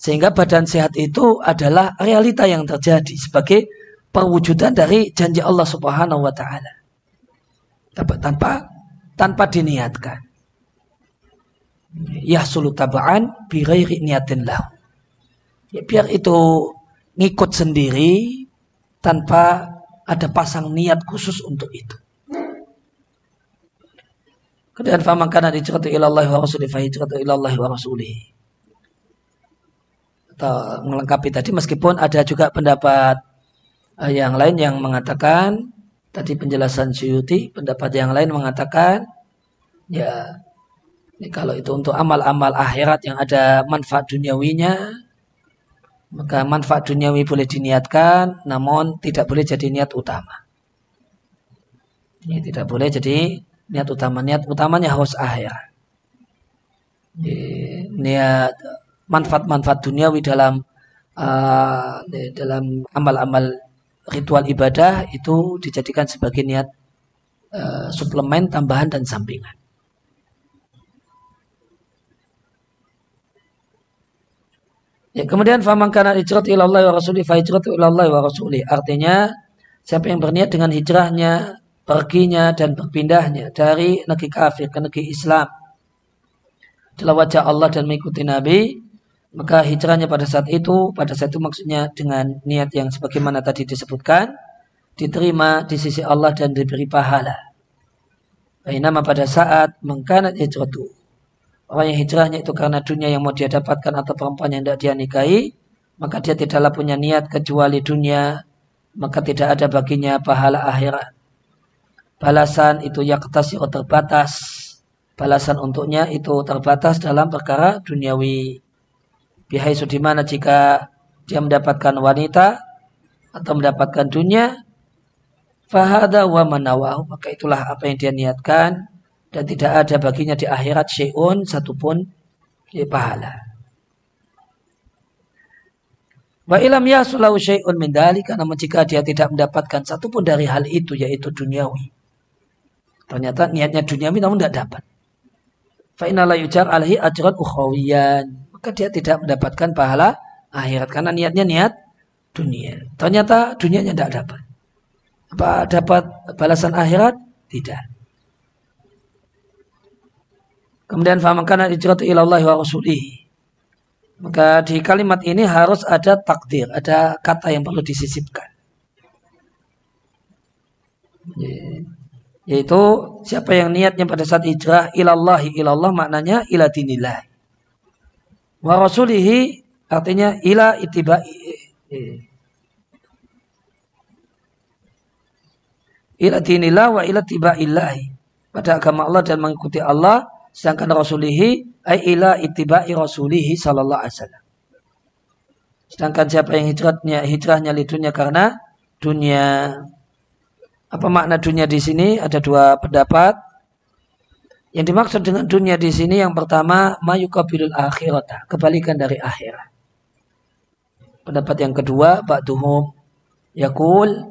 Speaker 1: sehingga badan sehat itu adalah realita yang terjadi sebagai perwujudan dari janji Allah Subhanahu wa taala. Tanpa tanpa diniatkan. Yahsulu taba'an bi niatin lahu. Ya, biar itu ngikut sendiri tanpa ada pasang niat khusus untuk itu. Kemudian faman kana hijratu ila Allah wa rasulih fa hijratu ila Allah wa rasulih atau melengkapi tadi meskipun ada juga pendapat uh, yang lain yang mengatakan tadi penjelasan Syuuti pendapat yang lain mengatakan ya ini kalau itu untuk amal-amal akhirat yang ada manfaat duniawinya maka manfaat duniawi boleh diniatkan namun tidak boleh jadi niat utama. Ini tidak boleh jadi niat utama niat utamanya harus akhirat niat manfaat-manfaat duniawi dalam uh, dalam amal-amal ritual ibadah itu dijadikan sebagai niat uh, suplemen, tambahan dan sampingan. Ya, kemudian faman kana hijrat ila Allah wa rasuli fa hijratu ila Allah wa rasuli. Artinya siapa yang berniat dengan hijrahnya, perginya dan berpindahnya dari negeri kafir ke negeri Islam adalah wajah Allah dan mengikuti Nabi, maka hijrahnya pada saat itu, pada saat itu maksudnya dengan niat yang sebagaimana tadi disebutkan, diterima di sisi Allah dan diberi pahala. nama pada saat mengkanat hijratu. Orang yang hijrahnya itu karena dunia yang mau dia dapatkan atau perempuan yang tidak dia nikahi, maka dia tidaklah punya niat kecuali dunia, maka tidak ada baginya pahala akhirat. Balasan itu yaktasi terbatas. Balasan untuknya itu terbatas dalam perkara duniawi bihaisu di mana jika dia mendapatkan wanita atau mendapatkan dunia, fahada wa manawahu, maka itulah apa yang dia niatkan dan tidak ada baginya di akhirat syai'un satupun di pahala. Wa ilam yasulahu syai'un min dalika namun jika dia tidak mendapatkan satupun dari hal itu yaitu duniawi. Ternyata niatnya duniawi namun tidak dapat. Fa inna la yujar alaihi ajran ukhawiyan. Maka dia tidak mendapatkan pahala akhirat karena niatnya niat dunia. Ternyata dunianya tidak dapat. Apa dapat balasan akhirat? Tidak. Kemudian fahamkan hijratu ilallah wa rasulih. Maka di kalimat ini harus ada takdir, ada kata yang perlu disisipkan. Yaitu siapa yang niatnya pada saat hijrah ilallahi ilallah maknanya ila dinillah. Wa rasulihi artinya ila itibai ila dinillah wa ila tibaillahi. Pada agama Allah dan mengikuti Allah sedangkan rasulihi ay ila ittiba'i rasulihi sallallahu alaihi wasallam. Sedangkan siapa yang hijrahnya hijrahnya lidunya karena dunia apa makna dunia di sini? Ada dua pendapat. Yang dimaksud dengan dunia di sini yang pertama mayukabilul akhirat, kebalikan dari akhirat. Pendapat yang kedua, ba'duhum yakul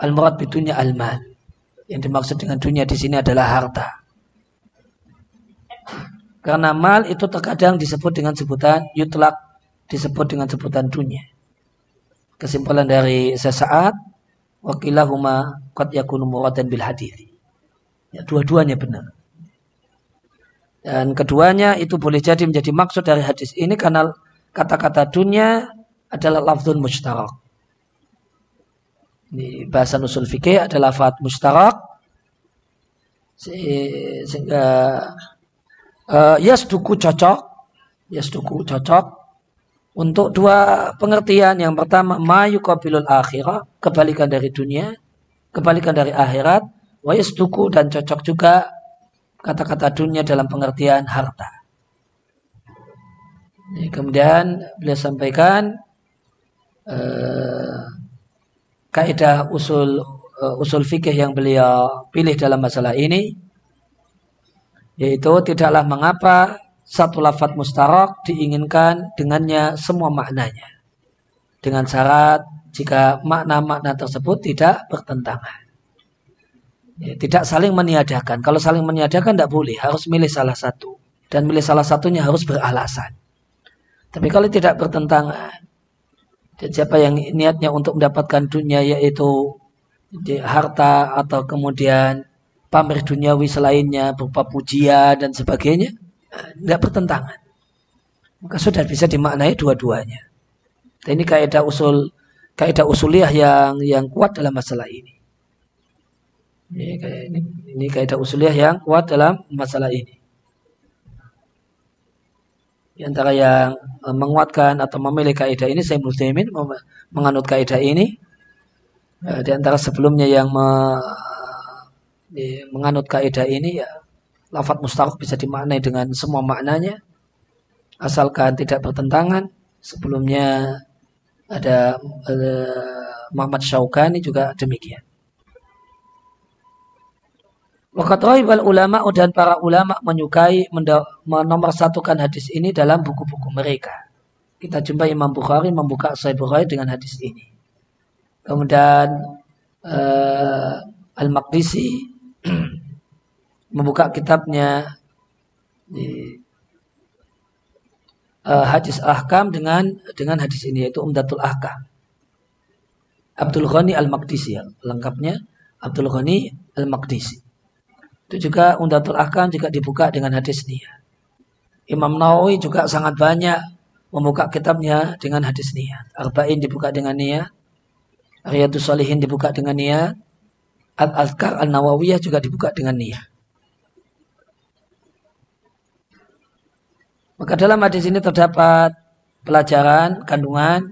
Speaker 1: al-murad bitunya al-mal. Yang dimaksud dengan dunia di sini adalah harta. Karena mal itu terkadang disebut dengan sebutan yutlak, disebut dengan sebutan dunia. Kesimpulan dari sesaat, wakilahuma qad yakunu muradan bil hadithi. Ya, dua-duanya benar. Dan keduanya itu boleh jadi menjadi maksud dari hadis ini karena kata-kata dunia adalah lafzun mustarak. Di bahasa nusul fikih adalah lafaz mustarak sehingga uh, yasduku cocok yasduku cocok untuk dua pengertian. Yang pertama mayukabilul akhirah kebalikan dari dunia kebalikan dari akhirat wa yasduku dan cocok juga kata-kata dunia dalam pengertian harta. Kemudian beliau sampaikan uh, kaidah usul uh, usul fikih yang beliau pilih dalam masalah ini yaitu tidaklah mengapa satu lafat mustarak diinginkan dengannya semua maknanya. Dengan syarat jika makna-makna tersebut tidak bertentangan. Ya, tidak saling meniadakan. Kalau saling meniadakan tidak boleh, harus milih salah satu. Dan milih salah satunya harus beralasan. Tapi kalau tidak bertentangan, siapa yang niatnya untuk mendapatkan dunia yaitu harta atau kemudian pamer duniawi selainnya berupa pujian dan sebagainya tidak bertentangan. Maka sudah bisa dimaknai dua-duanya. Ini kaidah usul kaidah usuliah yang yang kuat dalam masalah ini. Ini, ini, ini kaidah usuliah yang kuat dalam masalah ini. Di antara yang e, menguatkan atau memilih kaidah ini saya Muslimin menganut kaidah ini e, di antara sebelumnya yang me, menganut kaidah ini ya lafat mustahak bisa dimaknai dengan semua maknanya asalkan tidak bertentangan sebelumnya ada uh, Muhammad Syaukani juga demikian Wakat wal ulama dan para ulama menyukai menomorsatukan hadis ini dalam buku-buku mereka. Kita jumpa Imam Bukhari membuka Sahih Bukhari dengan hadis ini. Kemudian uh, Al-Maqdisi *clears throat* membuka kitabnya di uh, hadis ahkam dengan dengan hadis ini yaitu Umdatul Ahkam. Abdul Ghani Al-Maqdisi ya, lengkapnya Abdul Ghani Al-Maqdisi. Itu juga Umdatul Ahkam juga dibuka dengan hadis ini. Imam Nawawi juga sangat banyak membuka kitabnya dengan hadis niat. Arba'in dibuka dengan niat. Riyadus Salihin dibuka dengan niat. Al-Azkar Al-Nawawiyah juga dibuka dengan niat. Maka dalam hadis ini terdapat pelajaran, kandungan.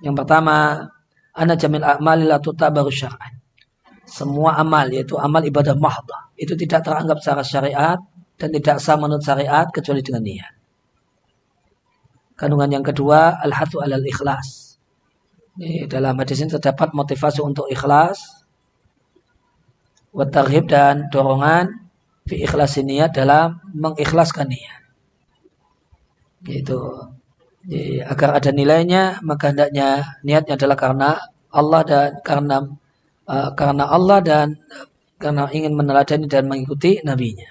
Speaker 1: Yang pertama, ana jamil a'mali la baru syar'an. Semua amal, yaitu amal ibadah mahdah. Itu tidak teranggap secara syariat dan tidak sah menurut syariat kecuali dengan niat. Kandungan yang kedua al-hathu alal ikhlas. Ini dalam hadis ini terdapat motivasi untuk ikhlas, watarhib dan dorongan fi ikhlas niat dalam mengikhlaskan niat. Gitu. Agar ada nilainya maka hendaknya niatnya adalah karena Allah dan karena uh, karena Allah dan karena ingin meneladani dan mengikuti nabinya.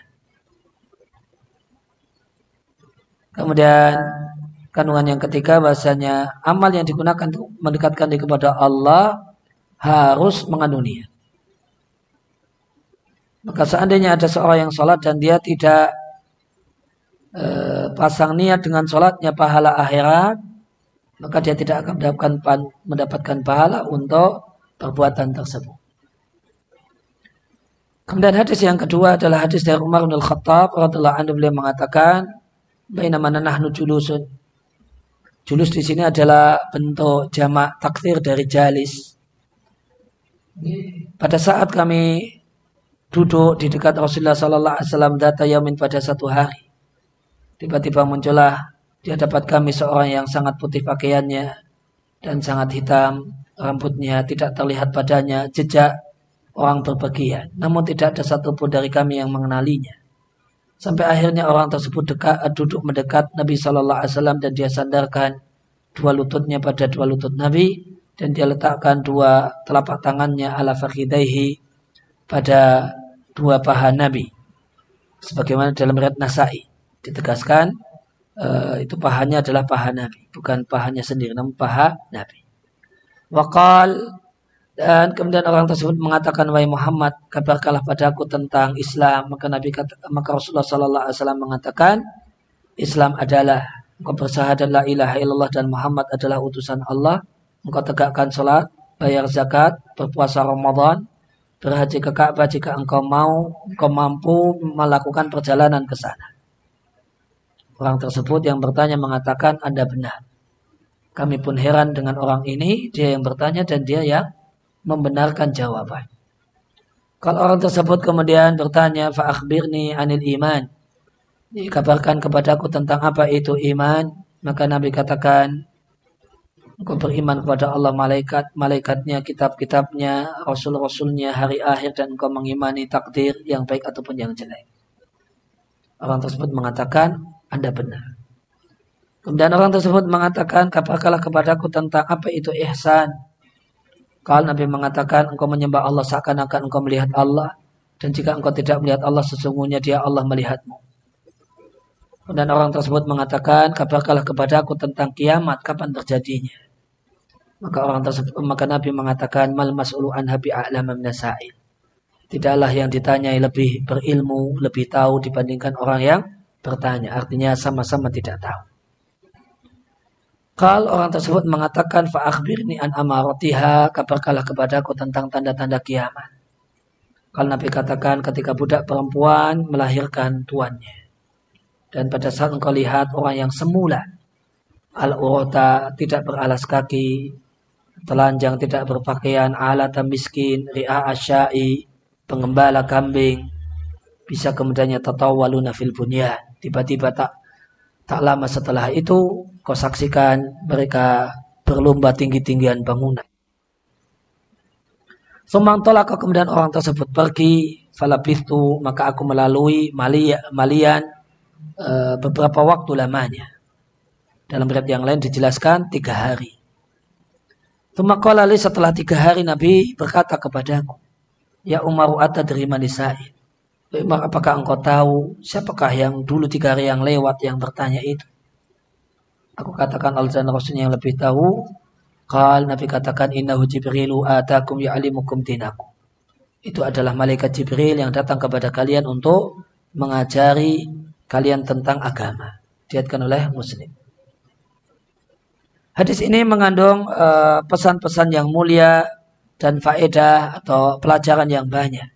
Speaker 1: Kemudian kandungan yang ketiga bahasanya amal yang digunakan untuk mendekatkan diri kepada Allah harus mengandung niat. Maka seandainya ada seorang yang sholat dan dia tidak e, pasang niat dengan sholatnya pahala akhirat, maka dia tidak akan mendapatkan, mendapatkan pahala untuk perbuatan tersebut. Kemudian hadis yang kedua adalah hadis dari Umar bin Al-Khattab radhiyallahu anhu beliau mengatakan bainama nahnu julusun. Julus di sini adalah bentuk jamak takdir dari jalis. Pada saat kami duduk di dekat Rasulullah Sallallahu Alaihi Wasallam data yamin pada satu hari, tiba-tiba muncullah di hadapan kami seorang yang sangat putih pakaiannya dan sangat hitam rambutnya, tidak terlihat padanya jejak orang berpergian. Namun tidak ada satupun dari kami yang mengenalinya. Sampai akhirnya orang tersebut dekat, duduk mendekat Nabi Shallallahu Alaihi Wasallam dan dia sandarkan dua lututnya pada dua lutut Nabi dan dia letakkan dua telapak tangannya ala fakhidaihi pada dua paha Nabi. Sebagaimana dalam riwayat Nasai ditegaskan uh, itu pahanya adalah paha Nabi, bukan pahanya sendiri, namun paha Nabi. Wakal dan kemudian orang tersebut mengatakan, wahai Muhammad, kabarkanlah padaku tentang Islam. Maka Nabi kata, maka Rasulullah Sallallahu Alaihi Wasallam mengatakan, Islam adalah engkau bersahadat la ilaha illallah dan Muhammad adalah utusan Allah. Engkau tegakkan salat, bayar zakat, berpuasa Ramadan, berhaji ke Ka'bah jika engkau mau, engkau mampu melakukan perjalanan ke sana. Orang tersebut yang bertanya mengatakan, Anda benar. Kami pun heran dengan orang ini, dia yang bertanya dan dia yang membenarkan jawaban. Kalau orang tersebut kemudian bertanya, fa'akhbirni anil iman. Dikabarkan kepadaku tentang apa itu iman. Maka Nabi katakan, engkau beriman kepada Allah malaikat, malaikatnya, kitab-kitabnya, rasul-rasulnya, hari akhir, dan engkau mengimani takdir yang baik ataupun yang jelek. Orang tersebut mengatakan, Anda benar. Kemudian orang tersebut mengatakan, kabarkanlah kepadaku tentang apa itu ihsan. Kalau Nabi mengatakan engkau menyembah Allah seakan-akan engkau melihat Allah. Dan jika engkau tidak melihat Allah sesungguhnya dia Allah melihatmu. Dan orang tersebut mengatakan kabarkanlah kepadaku tentang kiamat kapan terjadinya. Maka orang tersebut maka Nabi mengatakan mal mas'ulu an habi a'lam nasail. Tidaklah yang ditanyai lebih berilmu, lebih tahu dibandingkan orang yang bertanya. Artinya sama-sama tidak tahu. Kalau orang tersebut mengatakan fa'akhbirni an amaratiha, kabarkanlah kepadaku tentang tanda-tanda kiamat. Kalau Nabi katakan ketika budak perempuan melahirkan tuannya. Dan pada saat engkau lihat orang yang semula al-urota tidak beralas kaki, telanjang tidak berpakaian, alat miskin, ri'a asyai, pengembala kambing, bisa kemudiannya tatawaluna fil bunyan. Tiba-tiba tak tak lama setelah itu kau saksikan mereka berlomba tinggi-tinggian bangunan. Sumang tolak kemudian orang tersebut pergi, falabistu maka aku melalui malian e, beberapa waktu lamanya. Dalam riwayat yang lain dijelaskan tiga hari. Tumakolali setelah tiga hari Nabi berkata kepadaku, Ya Umaru Atta dari Manisaid. Apakah engkau tahu siapakah yang dulu tiga hari yang lewat yang bertanya itu? Aku katakan dan Rasulnya yang lebih tahu. Kal Nabi katakan innahu Jibrilu atakum ya'limukum dinakum. Itu adalah malaikat Jibril yang datang kepada kalian untuk mengajari kalian tentang agama. Diatkan oleh Muslim. Hadis ini mengandung eh, pesan-pesan uh, yang mulia dan faedah atau pelajaran yang banyak.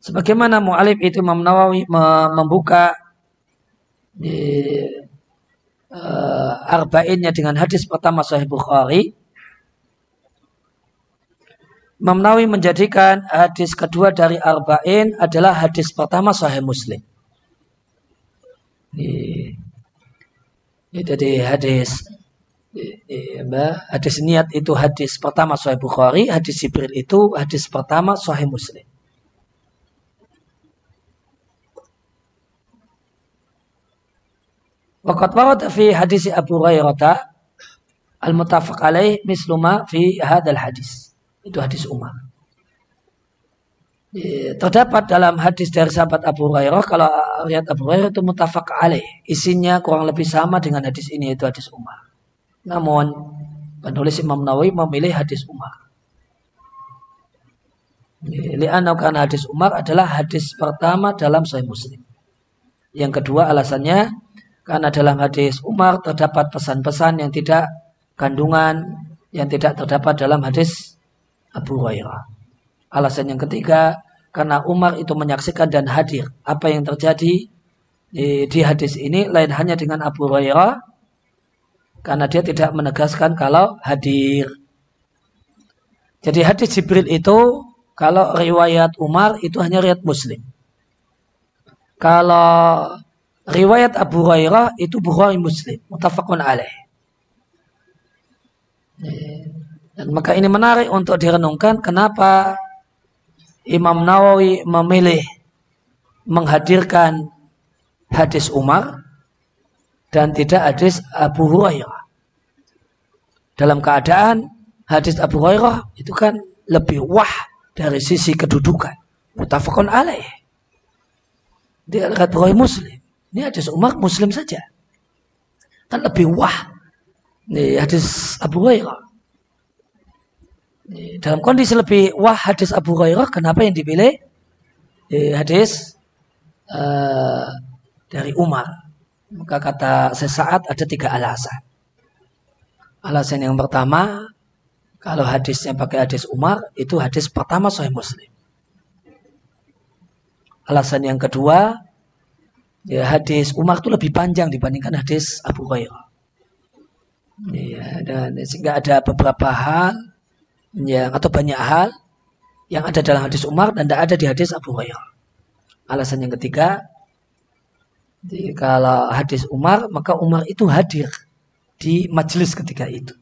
Speaker 1: Sebagaimana mu'alif itu Imam Nawawi membuka di uh, arba'innya dengan hadis pertama Sahih Bukhari Imam Nawawi menjadikan hadis kedua dari Arba'in adalah hadis pertama Sahih Muslim. Jadi hadis hadis niat itu hadis pertama Sahih Bukhari, hadis Jibril itu hadis pertama Sahih Muslim. Waqat warada fi hadis Abu Hurairah al-muttafaq alaih misluma fi hadal hadis. Itu hadis Umar. Terdapat dalam hadis dari sahabat Abu Hurairah kalau riwayat Abu Hurairah itu mutafak alaih. Isinya kurang lebih sama dengan hadis ini itu hadis Umar. Namun penulis Imam Nawawi memilih hadis Umar. Li'anau karena hadis Umar adalah hadis pertama dalam Sahih Muslim. Yang kedua alasannya karena dalam hadis Umar terdapat pesan-pesan yang tidak kandungan yang tidak terdapat dalam hadis Abu Hurairah. Alasan yang ketiga karena Umar itu menyaksikan dan hadir apa yang terjadi di, di hadis ini lain hanya dengan Abu Hurairah karena dia tidak menegaskan kalau hadir. Jadi hadis Jibril itu kalau riwayat Umar itu hanya riwayat Muslim. Kalau riwayat Abu Hurairah itu Bukhari Muslim, mutafakun alaih. Dan maka ini menarik untuk direnungkan kenapa Imam Nawawi memilih menghadirkan hadis Umar dan tidak hadis Abu Hurairah. Dalam keadaan hadis Abu Hurairah itu kan lebih wah dari sisi kedudukan. Mutafakun alaih. Dia Bukhari Muslim. Ini hadis Umar Muslim saja. Kan lebih wah. Ini hadis Abu Hurairah. Dalam kondisi lebih wah hadis Abu Hurairah, kenapa yang dipilih? Hadis uh, dari Umar. Maka kata sesaat ada tiga alasan. Alasan yang pertama, kalau hadisnya pakai hadis Umar, itu hadis pertama Sahih Muslim. Alasan yang kedua, ya hadis Umar itu lebih panjang dibandingkan hadis Abu Hurairah. Ya, dan sehingga ada beberapa hal yang atau banyak hal yang ada dalam hadis Umar dan tidak ada di hadis Abu Hurairah. Alasan yang ketiga, kalau hadis Umar, maka Umar itu hadir di majelis ketika itu.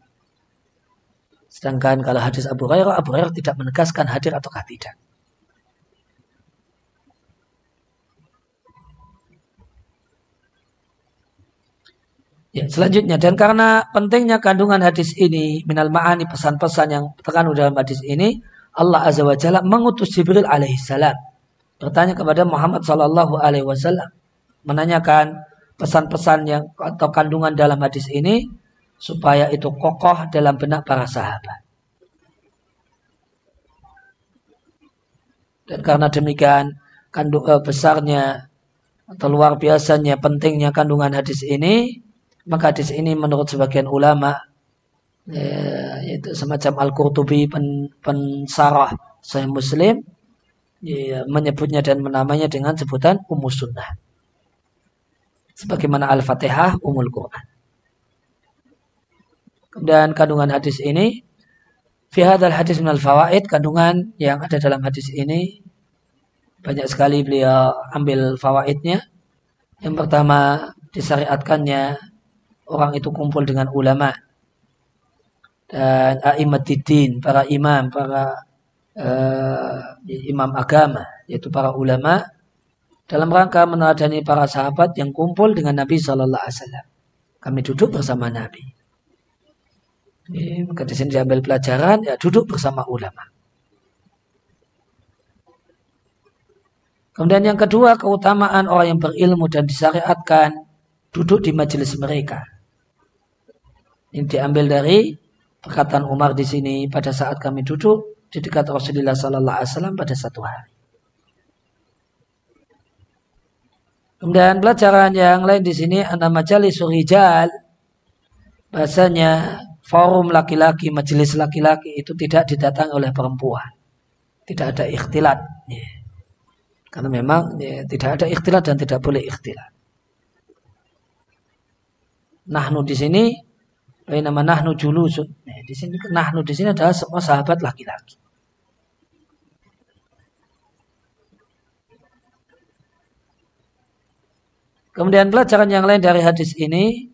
Speaker 1: Sedangkan kalau hadis Abu Hurairah, Abu Hurairah tidak menegaskan hadir ataukah tidak. Ya, selanjutnya dan karena pentingnya kandungan hadis ini minal ma'ani pesan-pesan yang terkandung dalam hadis ini Allah Azza wa Jalla mengutus Jibril alaihissalam bertanya kepada Muhammad sallallahu alaihi wasallam menanyakan pesan-pesan yang atau kandungan dalam hadis ini supaya itu kokoh dalam benak para sahabat. Dan karena demikian kandung eh, besarnya atau luar biasanya pentingnya kandungan hadis ini, maka hadis ini menurut sebagian ulama ya, yaitu semacam Al-Qurtubi pen, Sahih Muslim ya, menyebutnya dan menamanya dengan sebutan Ummu Sunnah sebagaimana Al-Fatihah umul Quran. Dan kandungan hadis ini fi hadzal hadis minal fawaid kandungan yang ada dalam hadis ini banyak sekali beliau ambil fawaidnya. Yang pertama disyariatkannya orang itu kumpul dengan ulama dan a'immatiddin, para imam, para uh, imam agama, yaitu para ulama dalam rangka meneladani para sahabat yang kumpul dengan Nabi Shallallahu Alaihi Wasallam. Kami duduk bersama Nabi. Ini, maka di sini diambil pelajaran, ya duduk bersama ulama. Kemudian yang kedua, keutamaan orang yang berilmu dan disyariatkan duduk di majelis mereka. Ini diambil dari perkataan Umar di sini pada saat kami duduk di dekat Rasulullah Sallallahu Alaihi Wasallam pada satu hari. Kemudian pelajaran yang lain di sini ada majelis surijal. Bahasanya forum laki-laki, majelis laki-laki itu tidak didatangi oleh perempuan. Tidak ada ikhtilat. Ya. Karena memang ya, tidak ada ikhtilat dan tidak boleh ikhtilat. Nahnu di sini Bainama nahnu julusun. Nah, di sini kan nahnu di sini adalah semua sahabat laki-laki. Kemudian pelajaran yang lain dari hadis ini,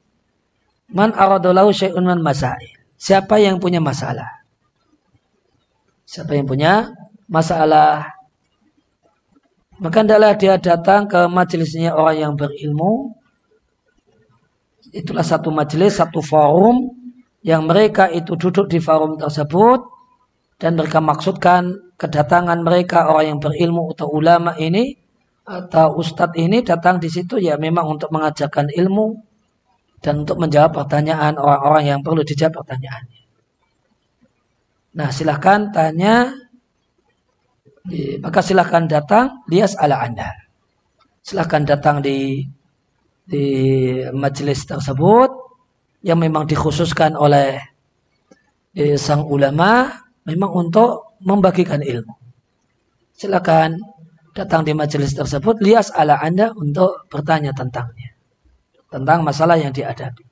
Speaker 1: man aradallahu syai'un man masail. Siapa yang punya masalah? Siapa yang punya masalah? Maka adalah dia datang ke majelisnya orang yang berilmu Itulah satu majelis, satu forum yang mereka itu duduk di forum tersebut dan mereka maksudkan kedatangan mereka orang yang berilmu atau ulama ini atau ustadz ini datang di situ ya memang untuk mengajarkan ilmu dan untuk menjawab pertanyaan orang-orang yang perlu dijawab pertanyaannya. Nah silahkan tanya, maka silahkan datang lias ala anda. Silahkan datang di di majelis tersebut yang memang dikhususkan oleh eh, sang ulama memang untuk membagikan ilmu. Silakan datang di majelis tersebut, lias ala Anda untuk bertanya tentangnya. Tentang masalah yang dihadapi.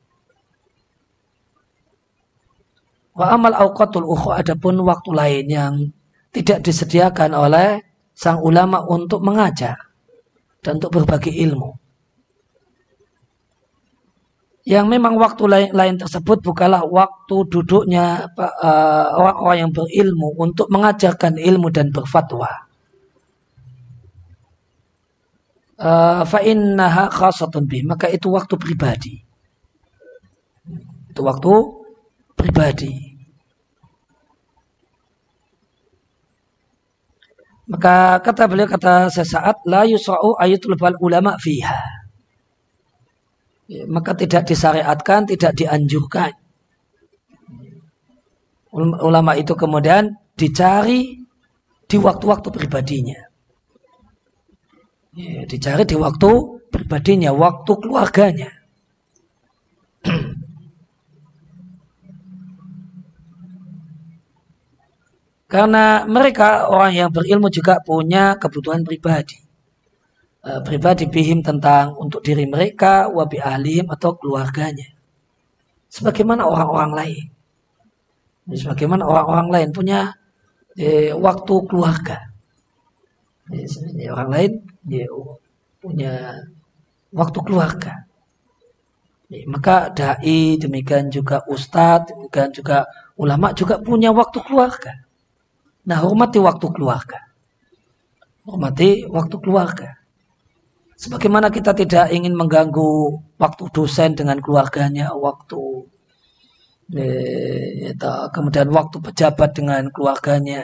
Speaker 1: Wa amal awqatul ukhu adapun waktu lain yang tidak disediakan oleh sang ulama untuk mengajar dan untuk berbagi ilmu. Yang memang waktu lain, lain tersebut bukanlah waktu duduknya eh, orang-orang uh, yang berilmu untuk mengajarkan ilmu dan berfatwa. Eh, khasatun bih maka itu waktu pribadi. Itu waktu pribadi. Maka kata beliau kata sesaat la yusra'u ayatul ulama fiha maka tidak disyariatkan tidak dianjurkan ulama itu kemudian dicari di waktu-waktu pribadinya Ya, dicari di waktu pribadinya, waktu keluarganya. Karena mereka orang yang berilmu juga punya kebutuhan pribadi. E, pribadi bihim tentang untuk diri mereka, wabi ahlim atau keluarganya. Sebagaimana orang-orang lain. Sebagaimana orang-orang lain punya e, waktu keluarga. Ya, orang lain ya, punya waktu keluarga. Ya, maka dai demikian juga ustadz demikian juga ulama juga punya waktu keluarga. Nah hormati waktu keluarga. Hormati waktu keluarga. Sebagaimana kita tidak ingin mengganggu waktu dosen dengan keluarganya, waktu eh, kemudian waktu pejabat dengan keluarganya.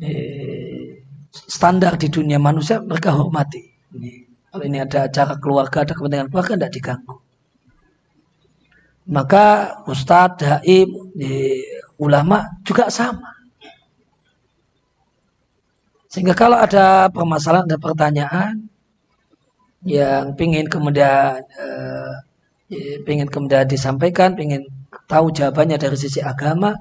Speaker 1: Eh, standar di dunia manusia mereka hormati. Kalau ini ada acara keluarga, ada kepentingan keluarga, tidak diganggu. Maka ustadz, dai, ulama juga sama. Sehingga kalau ada permasalahan dan pertanyaan yang ingin kemudian eh, ingin kemudian disampaikan, ingin tahu jawabannya dari sisi agama,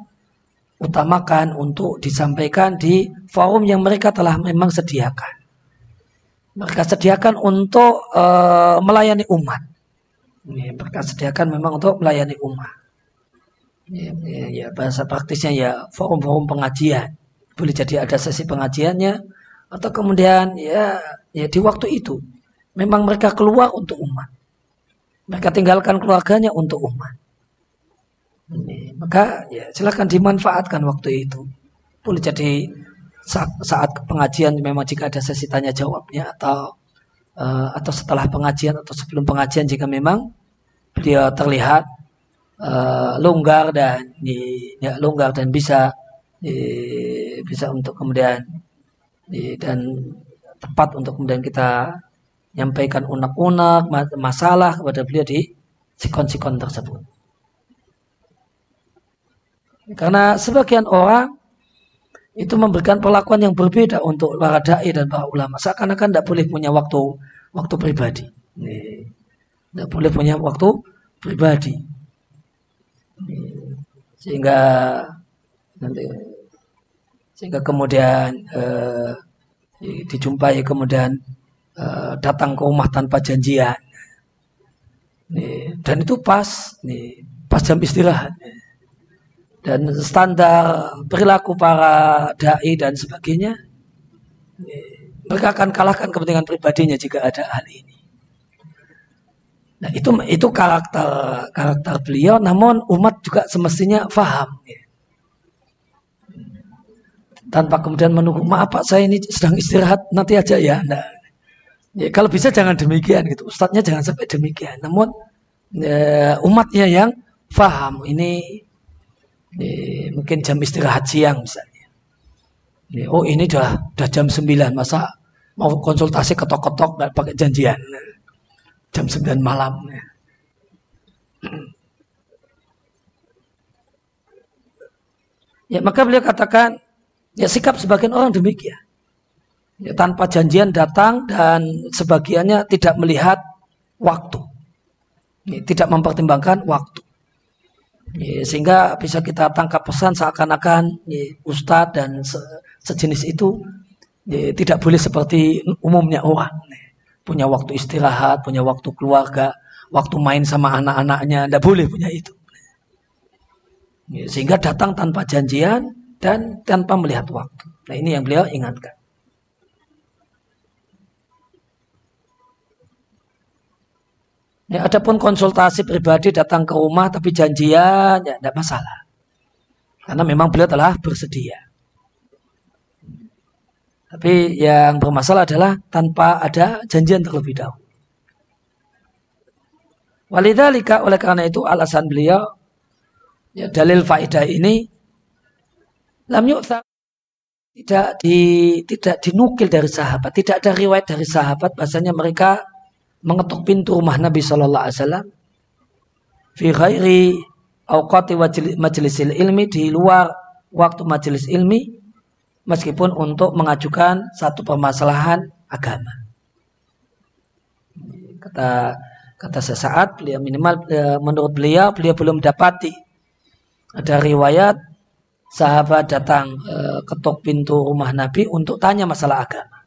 Speaker 1: utamakan untuk disampaikan di forum yang mereka telah memang sediakan. Mereka sediakan untuk uh, melayani umat. Ini, mereka sediakan memang untuk melayani umat. Ya, ya, ya, bahasa praktisnya ya forum-forum pengajian. Boleh jadi ada sesi pengajiannya atau kemudian ya ya di waktu itu memang mereka keluar untuk umat. Mereka tinggalkan keluarganya untuk umat. Maka ya silakan dimanfaatkan waktu itu. Boleh jadi saat, pengajian memang jika ada sesi tanya jawabnya atau uh, atau setelah pengajian atau sebelum pengajian jika memang dia terlihat uh, longgar dan ya, longgar dan bisa bisa untuk kemudian dan tepat untuk kemudian kita nyampaikan unek-unek masalah kepada beliau di sikon-sikon tersebut. Karena sebagian orang itu memberikan perlakuan yang berbeda untuk para dai dan para ulama. Seakan-akan tidak boleh punya waktu waktu pribadi. Tidak boleh punya waktu pribadi. Sehingga nanti sehingga kemudian eh, dijumpai kemudian eh, datang ke rumah tanpa janjian. Dan itu pas, nih, pas jam istirahat dan standar perilaku para dai dan sebagainya mereka akan kalahkan kepentingan pribadinya jika ada hal ini Nah, itu itu karakter karakter beliau namun umat juga semestinya faham. Tanpa kemudian menunggu maaf Pak saya ini sedang istirahat nanti aja ya. Nah, ya kalau bisa jangan demikian gitu. Ustadznya jangan sampai demikian. Namun ya, umatnya yang faham ini, ini mungkin jam istirahat siang misalnya. Ini, oh ini udah, udah jam 9 masa mau konsultasi ketok-ketok pakai janjian. Jam 9 malam. Ya, maka beliau katakan, ya sikap sebagian orang demikian. Ya, tanpa janjian datang dan sebagiannya tidak melihat waktu. Ya, tidak mempertimbangkan waktu. Ya, sehingga bisa kita tangkap pesan seakan-akan ya, ustadz dan se sejenis itu ya, tidak boleh seperti umumnya orang. Ya punya waktu istirahat, punya waktu keluarga, waktu main sama anak-anaknya, tidak boleh punya itu. Sehingga datang tanpa janjian dan tanpa melihat waktu. Nah ini yang beliau ingatkan. Ya, adapun konsultasi pribadi datang ke rumah tapi janjian, ya tidak masalah. Karena memang beliau telah bersedia. Tapi yang bermasalah adalah tanpa ada janjian terlebih dahulu. Walidhalika oleh karena itu alasan beliau ya, dalil faedah ini lam yu'thar tidak di tidak dinukil dari sahabat, tidak ada riwayat dari sahabat bahasanya mereka mengetuk pintu rumah Nabi Shallallahu Alaihi Wasallam fi ghairi awqati majlisil ilmi di luar waktu majelis ilmi meskipun untuk mengajukan satu permasalahan agama. Kata kata sesaat beliau minimal e, menurut beliau beliau belum dapati ada riwayat sahabat datang e, ketuk pintu rumah Nabi untuk tanya masalah agama.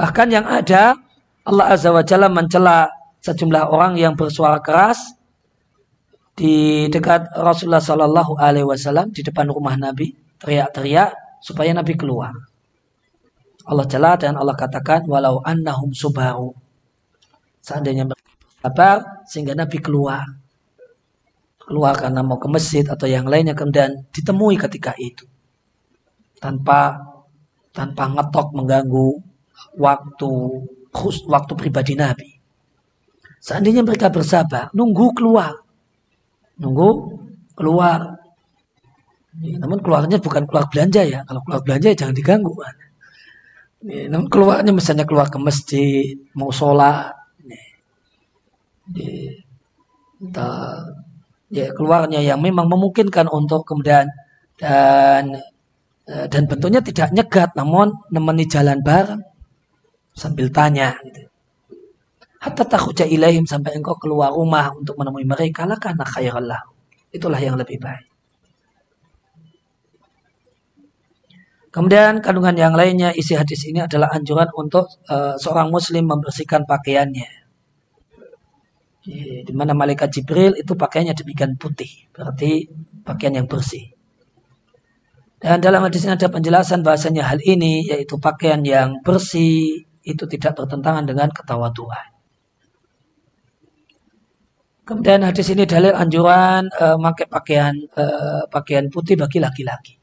Speaker 1: Bahkan yang ada Allah Azza wa Jalla mencela sejumlah orang yang bersuara keras di dekat Rasulullah Shallallahu Alaihi Wasallam di depan rumah Nabi teriak-teriak supaya Nabi keluar. Allah celah dan Allah katakan walau annahum subaru. Seandainya bersabar sehingga Nabi keluar. Keluar karena mau ke masjid atau yang lainnya kemudian ditemui ketika itu. Tanpa tanpa ngetok mengganggu waktu waktu pribadi Nabi. Seandainya mereka bersabar, nunggu keluar nunggu keluar. Ya, namun keluarnya bukan keluar belanja ya. Kalau keluar belanja ya jangan diganggu. Ya, namun keluarnya misalnya keluar ke masjid, mau sholat. Ya, ya, ya keluarnya yang memang memungkinkan untuk kemudian dan e, dan bentuknya tidak nyegat namun nemeni jalan bareng sambil tanya gitu. Hatta takhuja ilaihim sampai engkau keluar rumah untuk menemui mereka lah karena khairallah. Itulah yang lebih baik. Kemudian kandungan yang lainnya isi hadis ini adalah anjuran untuk uh, seorang muslim membersihkan pakaiannya. Di mana malaikat Jibril itu pakaiannya demikian putih, berarti pakaian yang bersih. Dan dalam hadis ini ada penjelasan bahasanya hal ini yaitu pakaian yang bersih itu tidak bertentangan dengan ketawaduan. Kemudian hadis ini dalil anjuran uh, memakai pakaian uh, pakaian putih bagi laki-laki.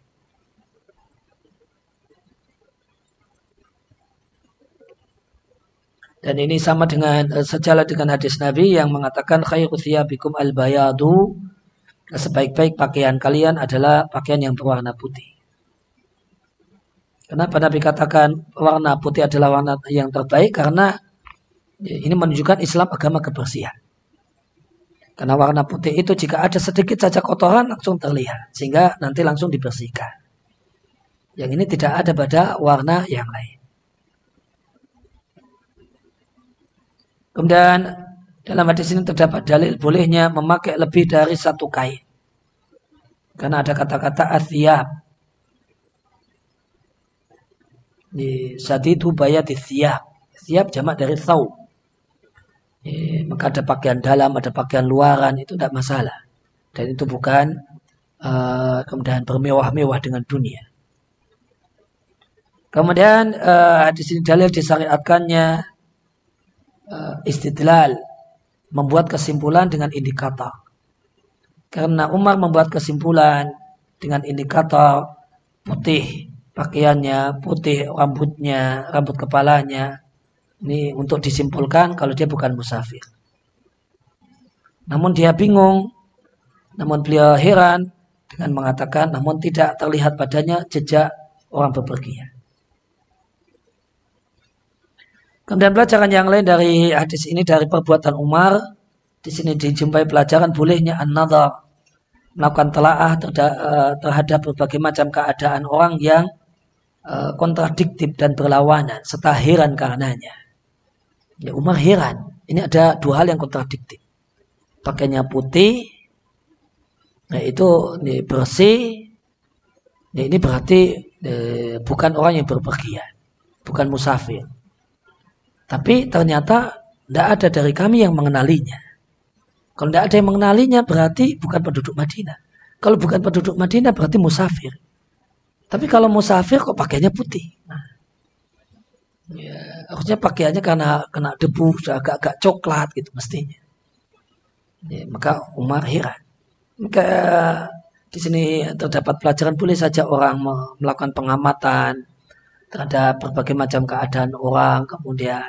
Speaker 1: Dan ini sama dengan uh, sejalan dengan hadis Nabi yang mengatakan khairu thiyabikum al-bayadu. Sebaik-baik pakaian kalian adalah pakaian yang berwarna putih. Kenapa Nabi katakan warna putih adalah warna yang terbaik? Karena ini menunjukkan Islam agama kebersihan. Karena warna putih itu jika ada sedikit saja kotoran langsung terlihat. Sehingga nanti langsung dibersihkan. Yang ini tidak ada pada warna yang lain. Kemudian dalam hadis ini terdapat dalil bolehnya memakai lebih dari satu kain. Karena ada kata-kata athiyab. Di saat itu bayat thiyab. Thiyab jamak dari. Eh, maka ada pakaian dalam, ada pakaian luaran, itu tidak masalah. Dan itu bukan uh, kemudian bermewah-mewah dengan dunia. Kemudian uh, di sini dalil disyariatkannya uh, istidlal, membuat kesimpulan dengan indikator. Karena Umar membuat kesimpulan dengan indikator putih pakaiannya, putih rambutnya, rambut kepalanya. Ini untuk disimpulkan kalau dia bukan musafir. Namun dia bingung, namun beliau heran dengan mengatakan, namun tidak terlihat padanya jejak orang bepergian. Kemudian pelajaran yang lain dari hadis ini dari perbuatan Umar, di sini dijumpai pelajaran bolehnya an-nadhar melakukan telaah eh, terhadap berbagai macam keadaan orang yang eh, kontradiktif dan berlawanan serta heran karenanya. Ya Umar heran. Ini ada dua hal yang kontradiktif. Pakainya putih, nah itu ini bersih. Nah, ini berarti eh, bukan orang yang berpergian, bukan musafir. Tapi ternyata tidak ada dari kami yang mengenalinya. Kalau tidak ada yang mengenalinya berarti bukan penduduk Madinah. Kalau bukan penduduk Madinah berarti musafir. Tapi kalau musafir kok pakainya putih. Nah, ya, harusnya pakaiannya karena kena debu agak-agak coklat gitu mestinya. Ya, maka Umar heran. Maka di sini terdapat pelajaran boleh saja orang melakukan pengamatan terhadap berbagai macam keadaan orang kemudian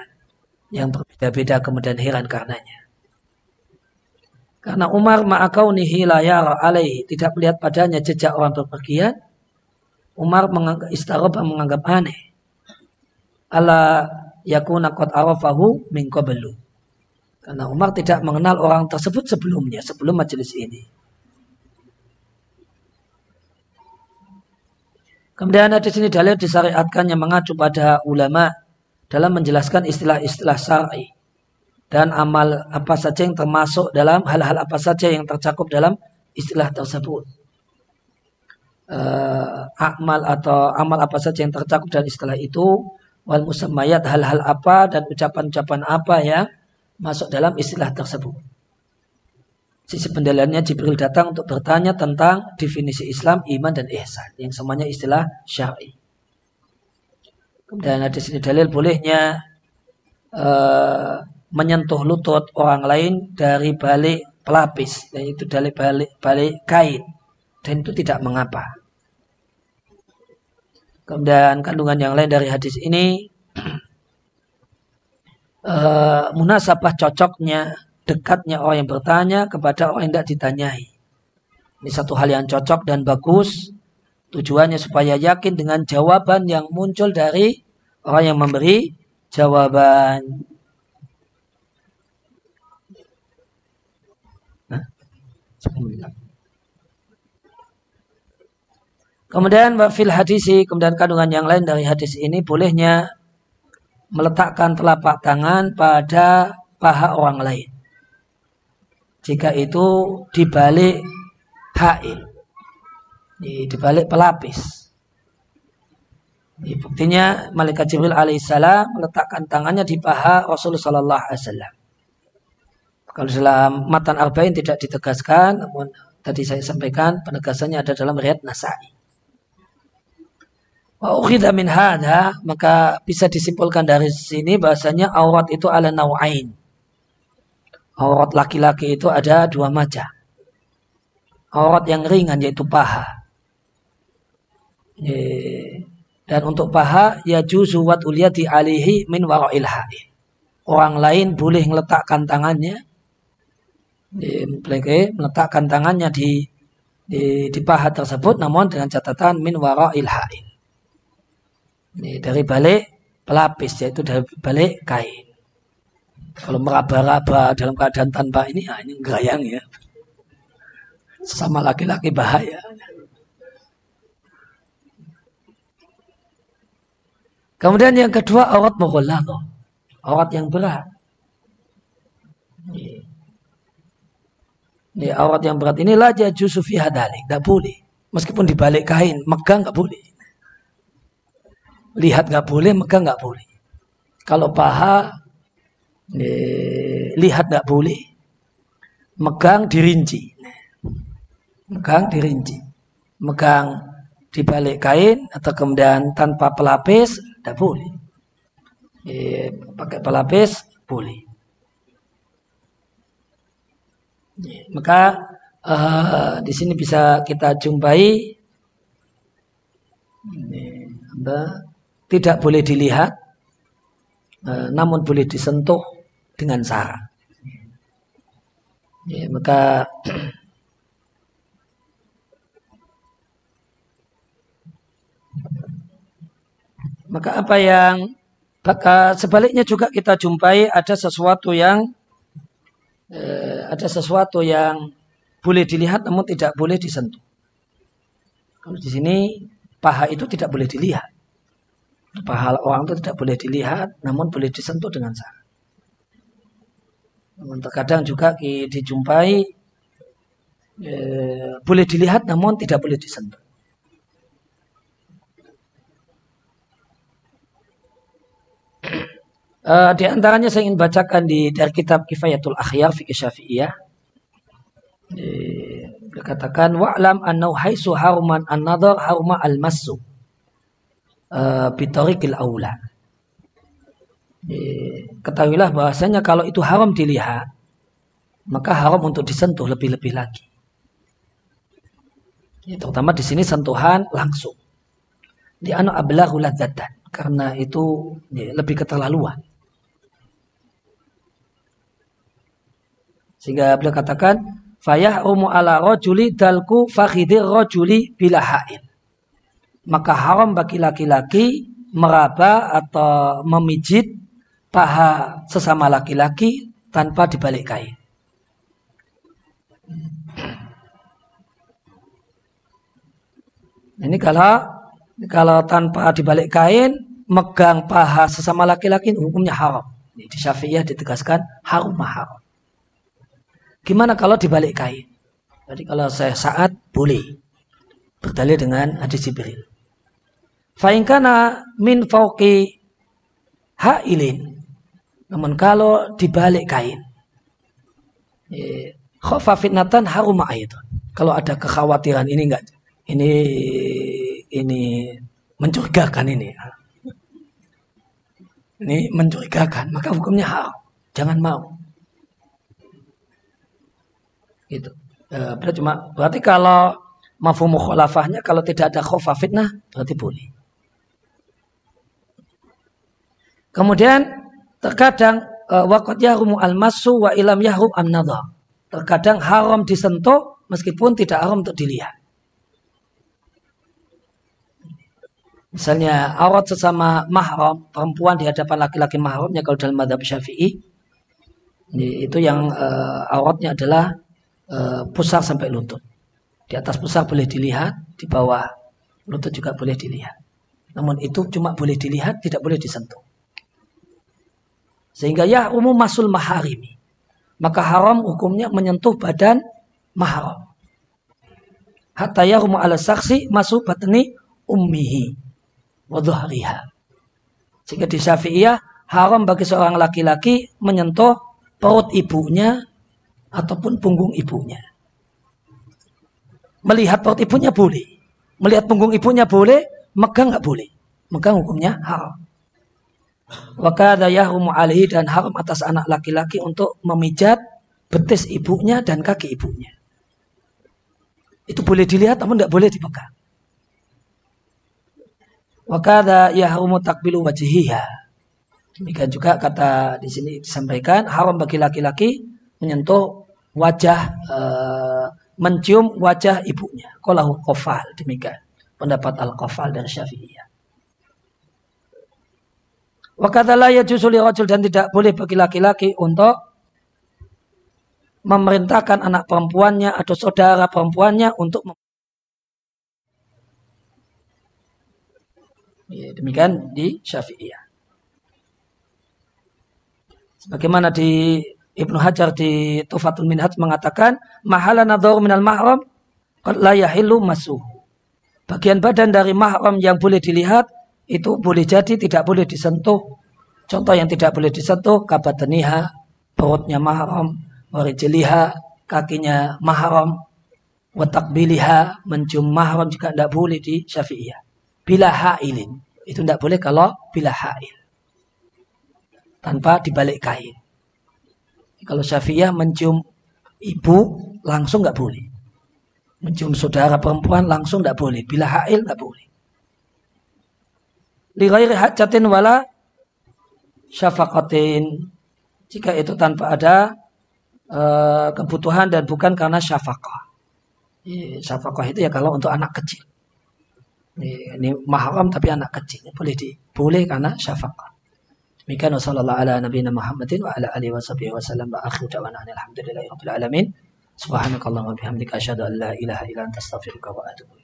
Speaker 1: yang berbeda-beda kemudian heran karenanya. Karena Umar ma'akaunihi la yara alaihi tidak melihat padanya jejak orang berpergian, Umar menganggap istarobah menganggap aneh. Ala yakuna qad arafahu min qablu. Karena Umar tidak mengenal orang tersebut sebelumnya, sebelum majelis ini. Kemudian ada di sini dalil disyariatkan yang mengacu pada ulama dalam menjelaskan istilah-istilah syar'i dan amal apa saja yang termasuk dalam hal-hal apa saja yang tercakup dalam istilah tersebut. Uh, amal atau amal apa saja yang tercakup dalam istilah itu wal musammayat hal-hal apa dan ucapan-ucapan apa yang masuk dalam istilah tersebut. Sisi pendalilannya Jibril datang untuk bertanya tentang definisi Islam, iman dan ihsan yang semuanya istilah syar'i. Kemudian ada sini dalil bolehnya uh, menyentuh lutut orang lain dari balik pelapis, yaitu dari balik balik kain, dan itu tidak mengapa. Kemudian kandungan yang lain dari hadis ini uh, *clears throat* munasabah cocoknya dekatnya orang yang bertanya kepada orang yang tidak ditanyai. Ini satu hal yang cocok dan bagus Tujuannya supaya yakin dengan jawaban yang muncul dari orang yang memberi jawaban. Kemudian fil hadisi, kemudian kandungan yang lain dari hadis ini bolehnya meletakkan telapak tangan pada paha orang lain. Jika itu dibalik hail di, di balik pelapis. Di, buktinya malaikat Jibril alaihissalam meletakkan tangannya di paha Rasulullah sallallahu alaihi wasallam. Kalau dalam matan arba'in tidak ditegaskan, namun tadi saya sampaikan penegasannya ada dalam riwayat Nasai. Wa min hadha, maka bisa disimpulkan dari sini bahasanya aurat itu ala nawain. Aurat laki-laki itu ada dua macam. Aurat yang ringan yaitu paha. Dan untuk paha ya juzuwat uliyati alihi min wara'il ha'i. Orang lain boleh meletakkan tangannya meletakkan tangannya di di, di paha tersebut namun dengan catatan min wara'il ha'i. Dari balik pelapis yaitu dari balik kain. Kalau meraba-raba dalam keadaan tanpa ini, ah, ini gayang ya. Sama laki-laki bahaya. Kemudian yang kedua aurat mughalladhah. Aurat yang berat. Ini aurat yang berat ini laja jusufi hadalik. Tidak boleh. Meskipun dibalik kain, megang nggak boleh lihat nggak boleh, megang nggak boleh. Kalau paha eh, lihat nggak boleh, megang dirinci, megang dirinci, megang dibalik kain atau kemudian tanpa pelapis tidak boleh. Eh, pakai pelapis boleh. Eh, maka uh, di sini bisa kita jumpai eh, ini, tidak boleh dilihat, uh, namun boleh disentuh dengan syarat. Ya, maka *clears throat* maka apa yang maka sebaliknya juga kita jumpai ada sesuatu yang eh, ada sesuatu yang boleh dilihat namun tidak boleh disentuh. Kalau di sini paha itu tidak boleh dilihat. Paha orang itu tidak boleh dilihat namun boleh disentuh dengan syarat. Namun terkadang juga dijumpai eh, boleh dilihat namun tidak boleh disentuh. Uh, di antaranya saya ingin bacakan di dari kitab Kifayatul Akhyar fikih Syafi'iyah. Dikatakan wa'lam annahu haisu haruman an-nadhar haruma al-massu. Uh, bitarikil aula. Ketahuilah bahasanya kalau itu haram dilihat, maka haram untuk disentuh lebih-lebih lagi. Ya, terutama di sini sentuhan langsung. Di anu ablahu ladzatan karena itu ya, lebih keterlaluan. Sehingga beliau katakan, Fayah umu ala rojuli dalku fakhidir rojuli bila hain. Maka haram bagi laki-laki meraba atau memijit paha sesama laki-laki tanpa dibalik kain. Ini kalau kalau tanpa dibalik kain, megang paha sesama laki-laki hukumnya haram. Di Syafi'iyah ditegaskan haram haram. Gimana kalau dibalik kain? Jadi kalau saya saat boleh berdalil dengan hadis Jibril. Fainkana min fauqi hailin. Namun kalau dibalik kain. Khofa fitnatan haruma ayat. Kalau ada kekhawatiran ini enggak ini ini mencurigakan ini. Ini mencurigakan, maka hukumnya haram. Jangan mau. Gitu. E, berarti cuma berarti kalau mafhum mukhalafahnya kalau tidak ada khofa fitnah berarti boleh. Kemudian terkadang e, waqad yahrumu al-masu wa ilam yahrum an Terkadang haram disentuh meskipun tidak haram untuk dilihat. Misalnya aurat sesama mahram, perempuan di hadapan laki-laki mahramnya kalau dalam madhab syafi'i, itu yang uh, auratnya adalah Eh, pusar sampai lutut. Di atas pusar boleh dilihat, di bawah lutut juga boleh dilihat. Namun itu cuma boleh dilihat, tidak boleh disentuh. Sehingga ya umum masul maharimi. Maka haram hukumnya menyentuh badan mahram. Hatta yarumu ala saksi masuk batni ummihi wa Sehingga di Syafi'iyah haram bagi seorang laki-laki menyentuh perut ibunya ataupun punggung ibunya. Melihat perut ibunya boleh. Melihat punggung ibunya boleh, megang nggak boleh. Megang hukumnya haram. Wakada yahrumu alihi dan haram atas anak laki-laki untuk memijat betis ibunya dan kaki ibunya. Itu boleh dilihat namun tidak boleh dipegang. Wakada yahrumu takbilu wajihiha. Demikian juga kata di sini disampaikan haram bagi laki-laki menyentuh wajah e, mencium wajah ibunya. Qalahu qafal demikian pendapat al-qafal dari Syafi'iyah. Wa kadzala yajuzu rajul dan tidak boleh bagi laki-laki untuk memerintahkan anak perempuannya atau saudara perempuannya untuk ya, demikian di Syafi'iyah. Sebagaimana di Ibnu Hajar di Tufatul Minhaj mengatakan mahala nadhar minal mahram la yahillu. Bagian badan dari mahram yang boleh dilihat itu boleh jadi tidak boleh disentuh. Contoh yang tidak boleh disentuh kabataniha, perutnya mahram, warijliha, kakinya mahram, watakbiliha, mencium mahram juga tidak boleh di Syafi'iyah. Bila hailin. Itu tidak boleh kalau bila hail. Tanpa dibalik kain. Kalau Syafi'iyah mencium ibu langsung nggak boleh. Mencium saudara perempuan langsung nggak boleh. Bila hail nggak boleh. Lighairi hajatin wala syafaqatin. Jika itu tanpa ada uh, kebutuhan dan bukan karena syafaqah. Syafaqah itu ya kalau untuk anak kecil. Ini, ini mahram tapi anak kecil. Boleh di, boleh karena syafaqah. Demikian wasallallahu ala nabiyina Muhammadin wa ala alihi wa sahbihi wa sallam wa akhiru da'wana alhamdulillahi rabbil alamin. Subhanakallahumma bihamdika asyhadu an la ilaha illa anta astaghfiruka wa atubu